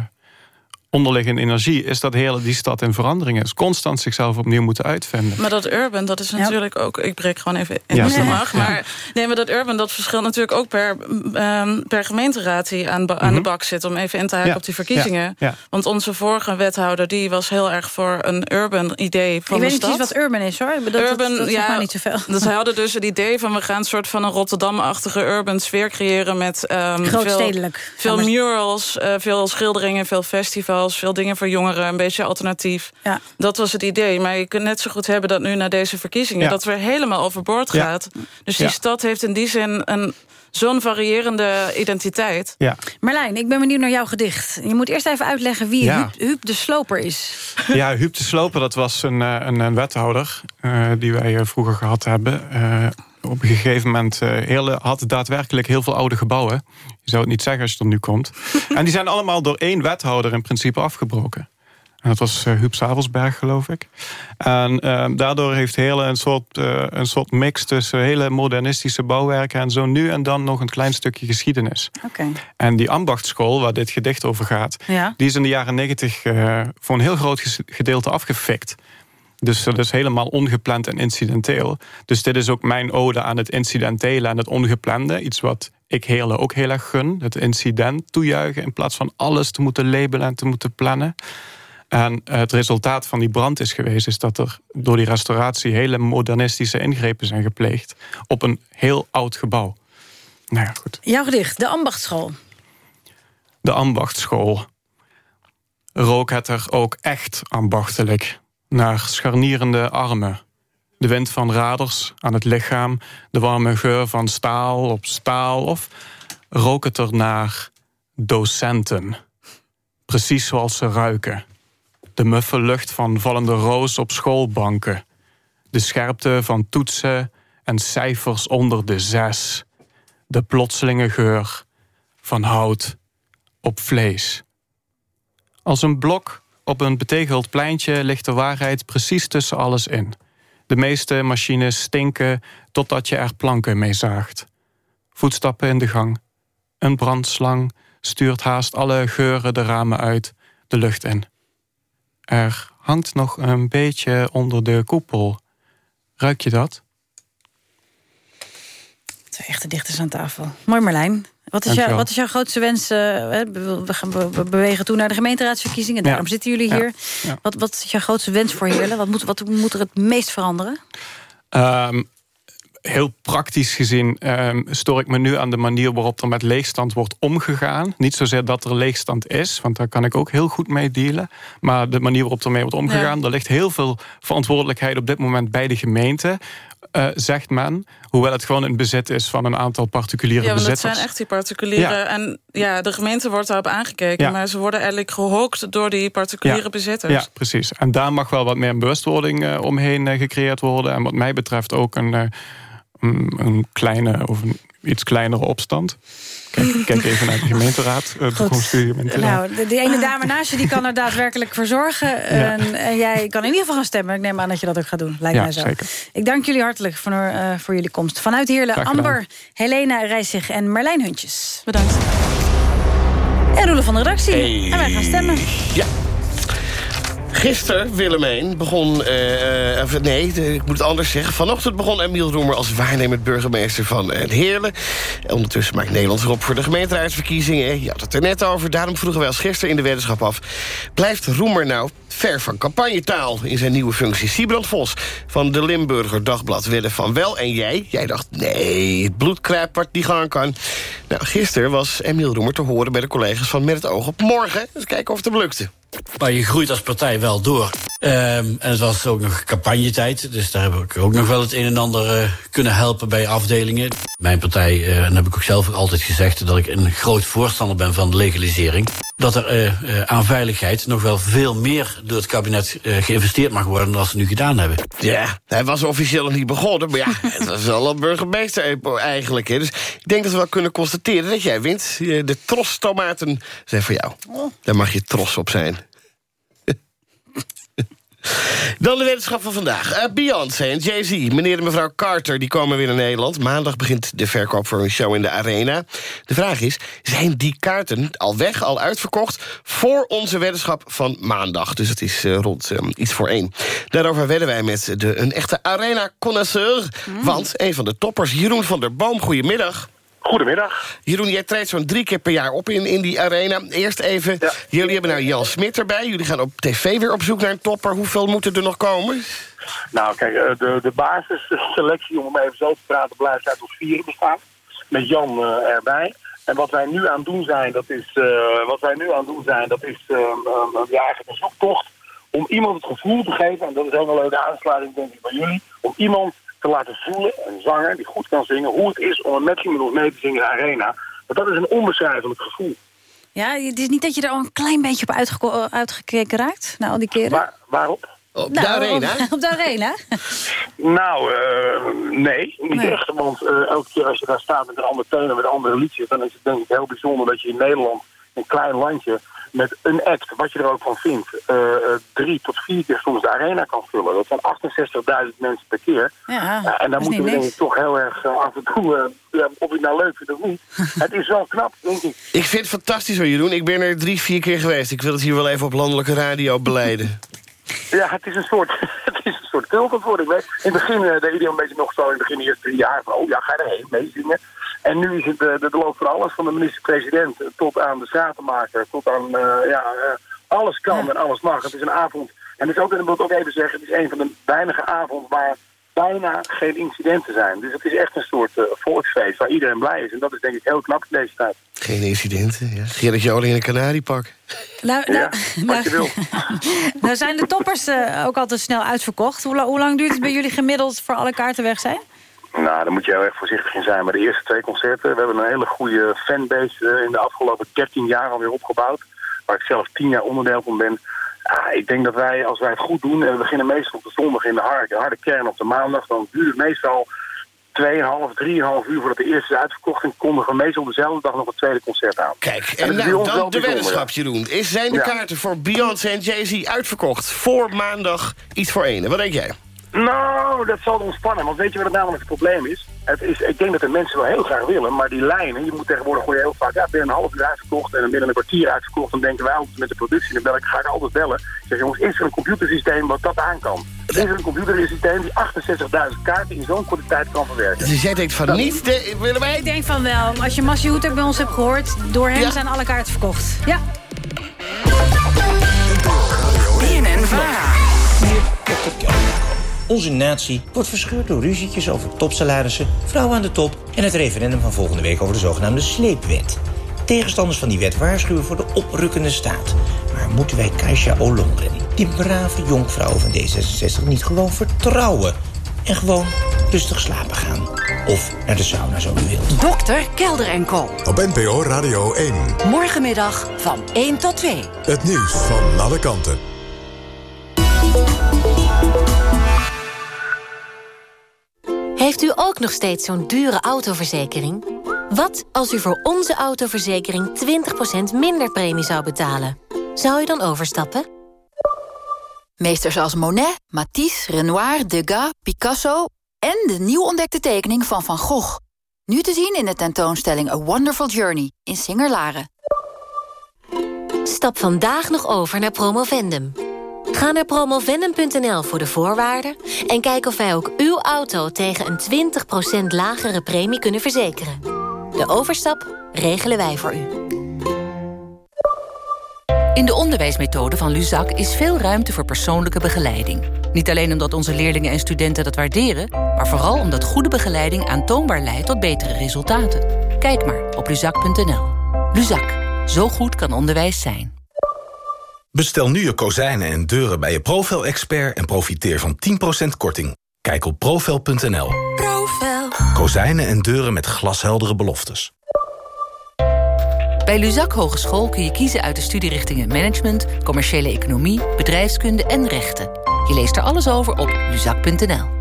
onderliggende energie... is dat Heerlen die stad in verandering is. Constant zichzelf opnieuw moeten uitvinden. Maar dat urban, dat is natuurlijk ook... Ik breek gewoon even in Ja, dat mag. Ja. Maar, nee, maar dat urban, dat verschilt natuurlijk ook per, ehm, per gemeenteraad... die aan, aan de Mhm. bak zit, om even in te haken Ja. op die verkiezingen. Ja. Ja. Want onze vorige wethouder die was heel erg voor een urban idee van ik de weet niet stad. precies wat urban is, hoor. Dat, dat, urban, dat, ja, maar niet zoveel. Dus zij hadden dus het idee van... we gaan een soort van een Rotterdam-achtige urban sfeer creëren... met ehm, Grootstedelijk. veel, veel murals, eh, veel schilderingen, veel festivals... veel dingen voor jongeren, een beetje alternatief. Ja. Dat was het idee. Maar je kunt net zo goed hebben dat nu na deze verkiezingen... Ja. dat weer helemaal overboord Ja. gaat. Dus die Ja. stad heeft in die zin een zo'n variërende identiteit. Ja. Marlijn, ik ben benieuwd naar jouw gedicht. Je moet eerst even uitleggen wie Ja. Huub, Huub de Sloper is. Ja, Huub de Sloper, dat was een, eh, een, een wethouder eh, die wij eh, vroeger gehad hebben. Eh, op een gegeven moment uh, hele, had daadwerkelijk heel veel oude gebouwen. Je zou het niet zeggen als je er nu komt. en die zijn allemaal door één wethouder in principe afgebroken. En dat was uh, Huub Savelsberg, geloof ik. En uh, daardoor heeft Heerlen een soort, uh, een soort mix tussen hele modernistische bouwwerken... en zo nu en dan nog een klein stukje geschiedenis. Okay. En die ambachtschool, waar dit gedicht over gaat... Ja. die is in de jaren negentig voor een heel groot gedeelte afgefikt. Dus dat is helemaal ongepland en incidenteel. Dus dit is ook mijn ode aan het incidentele en het ongeplande. Iets wat ik Heerlen ook heel erg gun. Het incident toejuichen in plaats van alles te moeten labelen en te moeten plannen. En het resultaat van die brand is geweest... is dat er door die restauratie hele modernistische ingrepen zijn gepleegd... op een heel oud gebouw. Nou ja, goed. Jouw gedicht, de ambachtschool. De ambachtschool. Rook het er ook echt ambachtelijk. Naar scharnierende armen. De wind van raders aan het lichaam. De warme geur van staal op staal. Of rook het er naar docenten. Precies zoals ze ruiken. De muffe lucht van vallende roos op schoolbanken. De scherpte van toetsen en cijfers onder de zes. De plotselinge geur van hout op vlees. Als een blok op een betegeld pleintje ligt de waarheid precies tussen alles in. De meeste machines stinken totdat je er planken mee zaagt. Voetstappen in de gang. Een brandslang stuurt haast alle geuren de ramen uit, de lucht in. Er hangt nog een beetje onder de koepel. Ruik je dat? Twee echte dichters aan tafel. Mooi Marlijn. Wat is, jou, wat is jouw grootste wens? Uh, we, gaan be we bewegen toe naar de gemeenteraadsverkiezingen. Daarom zitten jullie hier. Wat, wat is jouw grootste wens voor Heerlen? Wat moet, wat moet er het meest veranderen? Um, heel praktisch gezien um, stoor ik me nu aan de manier waarop er met leegstand wordt omgegaan. Niet zozeer dat er leegstand is, want daar kan ik ook heel goed mee dealen. Maar de manier waarop ermee wordt omgegaan. Ja. Er ligt heel veel verantwoordelijkheid op dit moment bij de gemeente. Uh, zegt men, hoewel het gewoon in bezit is van een aantal particuliere ja, bezitters. Ja, dat zijn echt die particulieren. Ja. En ja, de gemeente wordt daarop aangekeken... Ja. maar ze worden eigenlijk gehokt door die particuliere bezitters. Ja, precies. En daar mag wel wat meer bewustwording uh, omheen uh, gecreëerd worden. En wat mij betreft ook een, een, een kleine of een iets kleinere opstand. Kijk, kijk even naar de gemeenteraad. Uh, de nou, de, de ene dame naast je die kan er daadwerkelijk voor zorgen. Ja. En, en, jij kan in ieder geval gaan stemmen. Ik neem aan dat je dat ook gaat doen. Lijkt ja, mij zo. Zeker. Ik dank jullie hartelijk voor, uh, voor jullie komst. Vanuit Heerlen, Amber, Helena Rijsig en Marlijn Huntjes. Bedankt. En Roelen van de redactie. Hey. En wij gaan stemmen. Ja. Gisteren, Willemijn, begon... eh, eh, nee, ik moet het anders zeggen. Vanochtend begon Emiel Roemer als waarnemend burgemeester van uh, Heerlen. Ondertussen maakt Nederland zich op voor de gemeenteraadsverkiezingen. Je had het er net over, daarom vroegen wij als gisteren in de weddenschap af... blijft Roemer nou ver van campagnetaal in zijn nieuwe functie? Siebrand Vos van de Limburger Dagblad wedden van wel. En jij? Jij dacht, nee, het bloedkruip wat niet gaan kan. Nou, gisteren was Emiel Roemer te horen bij de collega's van Met het oog op morgen. Dus kijken of het hem lukte. Maar je groeit als partij wel door. Ehm, en het was ook nog campagnetijd. Dus daar heb ik ook nog wel het een en ander eh, kunnen helpen bij afdelingen. Mijn partij, eh, en heb ik ook zelf altijd gezegd... dat ik een groot voorstander ben van legalisering. Dat er eh, eh, aan veiligheid nog wel veel meer door het kabinet eh, geïnvesteerd mag worden... dan ze nu gedaan hebben. Ja, hij was officieel nog niet begonnen, maar ja, het was wel een burgemeester eigenlijk. Hè. Dus ik denk dat we wel kunnen constateren dat jij wint. De tros tomaten zijn voor jou. Daar mag je trots op zijn. Dan de wetenschap van vandaag. Eh, Beyoncé en Jay-Z, meneer en mevrouw Carter... die komen weer naar Nederland. Maandag begint de verkoop voor hun show in de Arena. De vraag is, zijn die kaarten al weg, al uitverkocht... voor onze weddenschap van maandag? Dus het is eh, rond eh, iets voor één. Daarover wedden wij met de, een echte Arena-connoisseur. Want een van de toppers, Jeroen van der Boom, goedemiddag. Goedemiddag. Jeroen, jij treedt zo'n drie keer per jaar op in, in die arena. Eerst even, jullie hebben nou Jan Smit erbij. Jullie gaan op tv weer op zoek naar een topper. Hoeveel moeten er nog komen? Nou, kijk, eh, de, de basisselectie, om even zo te praten, blijft uit ons vieren bestaan. Met Jan eh, erbij. En wat wij nu aan het doen zijn, dat is, eh, wat wij nu aan doen zijn, dat is ja, eigenlijk een zoektocht om iemand het gevoel te geven, en dat is ook wel de aansluiting denk ik bij jullie, om iemand te laten voelen, een zanger die goed kan zingen, hoe het is om met iemand mee te zingen in de arena. Want dat is een onbeschrijfelijk gevoel. Ja, het is niet dat je er al een klein beetje op uitgeko- uitgekeken raakt, na al die keren? Waar, waarop? Op Nou, Op, op de arena? Nou, eh, nee, niet Nee. echt. Want eh, elke keer als je daar staat met een ander tenor, met andere liedjes... dan is het denk ik heel bijzonder dat je in Nederland, een klein landje... met een act, wat je er ook van vindt... eh, eh, drie tot vier keer soms de arena kan vullen. Dat zijn 68.000 mensen per keer. Ja, Ja, en is moeten we denk ik toch heel erg eh, af en toe... eh, ja, of je het nou leuk vindt of niet. het is wel knap, denk ik. Ik vind het fantastisch hoor, Jeroen. Ik ben er drie, vier keer geweest. Ik wil het hier wel even op landelijke radio beleiden. Ja, het is een soort, het is een soort cult geworden. Ik weet, in het begin uh, deed iedereen een beetje nog zo, in het begin de eerste drie jaar van, oh ja, ga erheen, meezingen. En nu is het eh, de, de loop van alles, van de minister-president tot aan de stratenmaker, tot aan, eh, ja, eh, alles kan en alles mag. Het is een avond, en het is ook, en ik wil het ook even zeggen, het is een van de weinige avonden waar bijna geen incidenten zijn. Dus het is echt een soort volksfeest waar iedereen blij is. En dat is denk ik heel knap in deze tijd. Geen incidenten, ja. Gerrit Joling in een kanariepak. Nou, Ja, nou, wat je wil. nou zijn de toppers ook altijd snel uitverkocht. Hoe lang duurt het bij jullie gemiddeld voor alle kaarten weg zijn? Nou, daar moet je heel erg voorzichtig in zijn. Maar de eerste twee concerten, we hebben een hele goede fanbase eh, in de afgelopen 13 jaar alweer opgebouwd. Waar ik zelf 10 jaar onderdeel van ben. Ja, ik denk dat wij, als wij het goed doen, en we beginnen meestal op de zondag in de harde, harde kern op de maandag, dan duurt het meestal 2,5, 3,5 uur voordat de eerste is uitverkocht. En kondigen we meestal dezelfde dag nog het tweede concert aan. Kijk, en nou, dan de weddenschap, Jeroen. Is, zijn de Ja. kaarten voor Beyoncé en Jay-Z uitverkocht? Voor maandag iets voor één. Wat denk jij? Nou, dat zal ontspannen. Want weet je wat het namelijk het probleem is? Het is? Ik denk dat de mensen wel heel graag willen, maar die lijnen, je moet tegenwoordig gewoon heel vaak, ja, ben een half uur uitverkocht en binnen een kwartier uitverkocht, dan denken wij altijd met de productie, dan bel ik, ga ik altijd bellen. Ik zeg, jongens, is er een computersysteem wat dat aan kan? Is er een computersysteem die 68.000 kaarten in zo'n korte tijd kan verwerken? Dus jij denkt van niet, de, willen wij... Ik denk van wel. Als je Massie ook bij ons hebt gehoord... door hem zijn alle kaarten verkocht. Ja. BNN Vara. Onze natie wordt verscheurd door ruzietjes over topsalarissen, vrouwen aan de top en het referendum van volgende week over de zogenaamde sleepwet. Tegenstanders van die wet waarschuwen voor de oprukkende staat. Maar moeten wij Kaisha Olongren, die brave jonkvrouw van D66, niet gewoon vertrouwen? En gewoon rustig slapen gaan? Of naar de sauna zo u wilt. Dokter Kelder en Co. Op NPO Radio 1. Morgenmiddag van 1 tot 2. Het nieuws van alle kanten. Heeft u ook nog steeds zo'n dure autoverzekering? Wat als u voor onze autoverzekering 20% minder premie zou betalen? Zou u dan overstappen? Meesters als Monet, Matisse, Renoir, Degas, Picasso... en de nieuw ontdekte tekening van Van Gogh. Nu te zien in de tentoonstelling A Wonderful Journey in Singer-Laren. Stap vandaag nog over naar Promovendum. Ga naar promovenum.nl voor de voorwaarden... en kijk of wij ook uw auto tegen een 20% lagere premie kunnen verzekeren. De overstap regelen wij voor u. In de onderwijsmethode van Luzak is veel ruimte voor persoonlijke begeleiding. Niet alleen omdat onze leerlingen en studenten dat waarderen... maar vooral omdat goede begeleiding aantoonbaar leidt tot betere resultaten. Kijk maar op luzak.nl. Luzak, zo goed kan onderwijs zijn. Bestel nu je kozijnen en deuren bij je Profel-expert... en profiteer van 10% korting. Kijk op profel.nl. Profel. Kozijnen en deuren met glasheldere beloftes. Bij Luzak Hogeschool kun je kiezen uit de studierichtingen Management... Commerciële Economie, Bedrijfskunde en Rechten. Je leest er alles over op luzak.nl.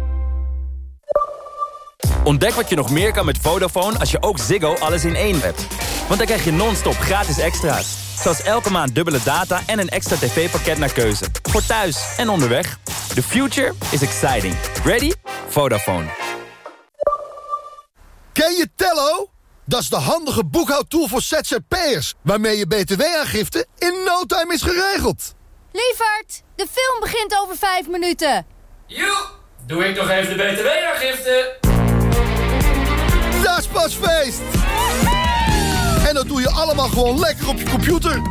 Ontdek wat je nog meer kan met Vodafone als je ook Ziggo alles in één hebt. Want dan krijg je non-stop gratis extra's. Zoals elke maand dubbele data en een extra tv-pakket naar keuze. Voor thuis en onderweg. The future is exciting. Ready? Vodafone. Ken je Tello? Dat is de handige boekhoudtool voor ZZP'ers... waarmee je btw-aangifte in no time is geregeld. Lievert, de film begint over vijf minuten. Joe, doe ik nog even de btw-aangifte. Dat is pas feest! En dat doe je allemaal gewoon lekker op je computer.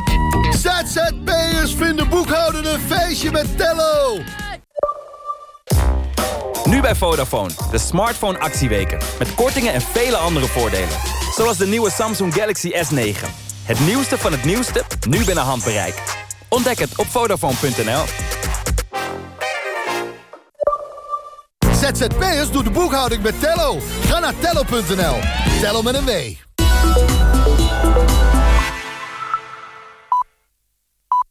ZZP'ers vinden boekhouden een feestje met Tello. Nu bij Vodafone, de smartphone actieweken. Met kortingen en vele andere voordelen. Zoals de nieuwe Samsung Galaxy S9. Het nieuwste van het nieuwste, nu binnen handbereik. Ontdek het op Vodafone.nl. ZZP'ers doen de boekhouding met Tello. Ga naar tello.nl. Tello met een W. Thank you.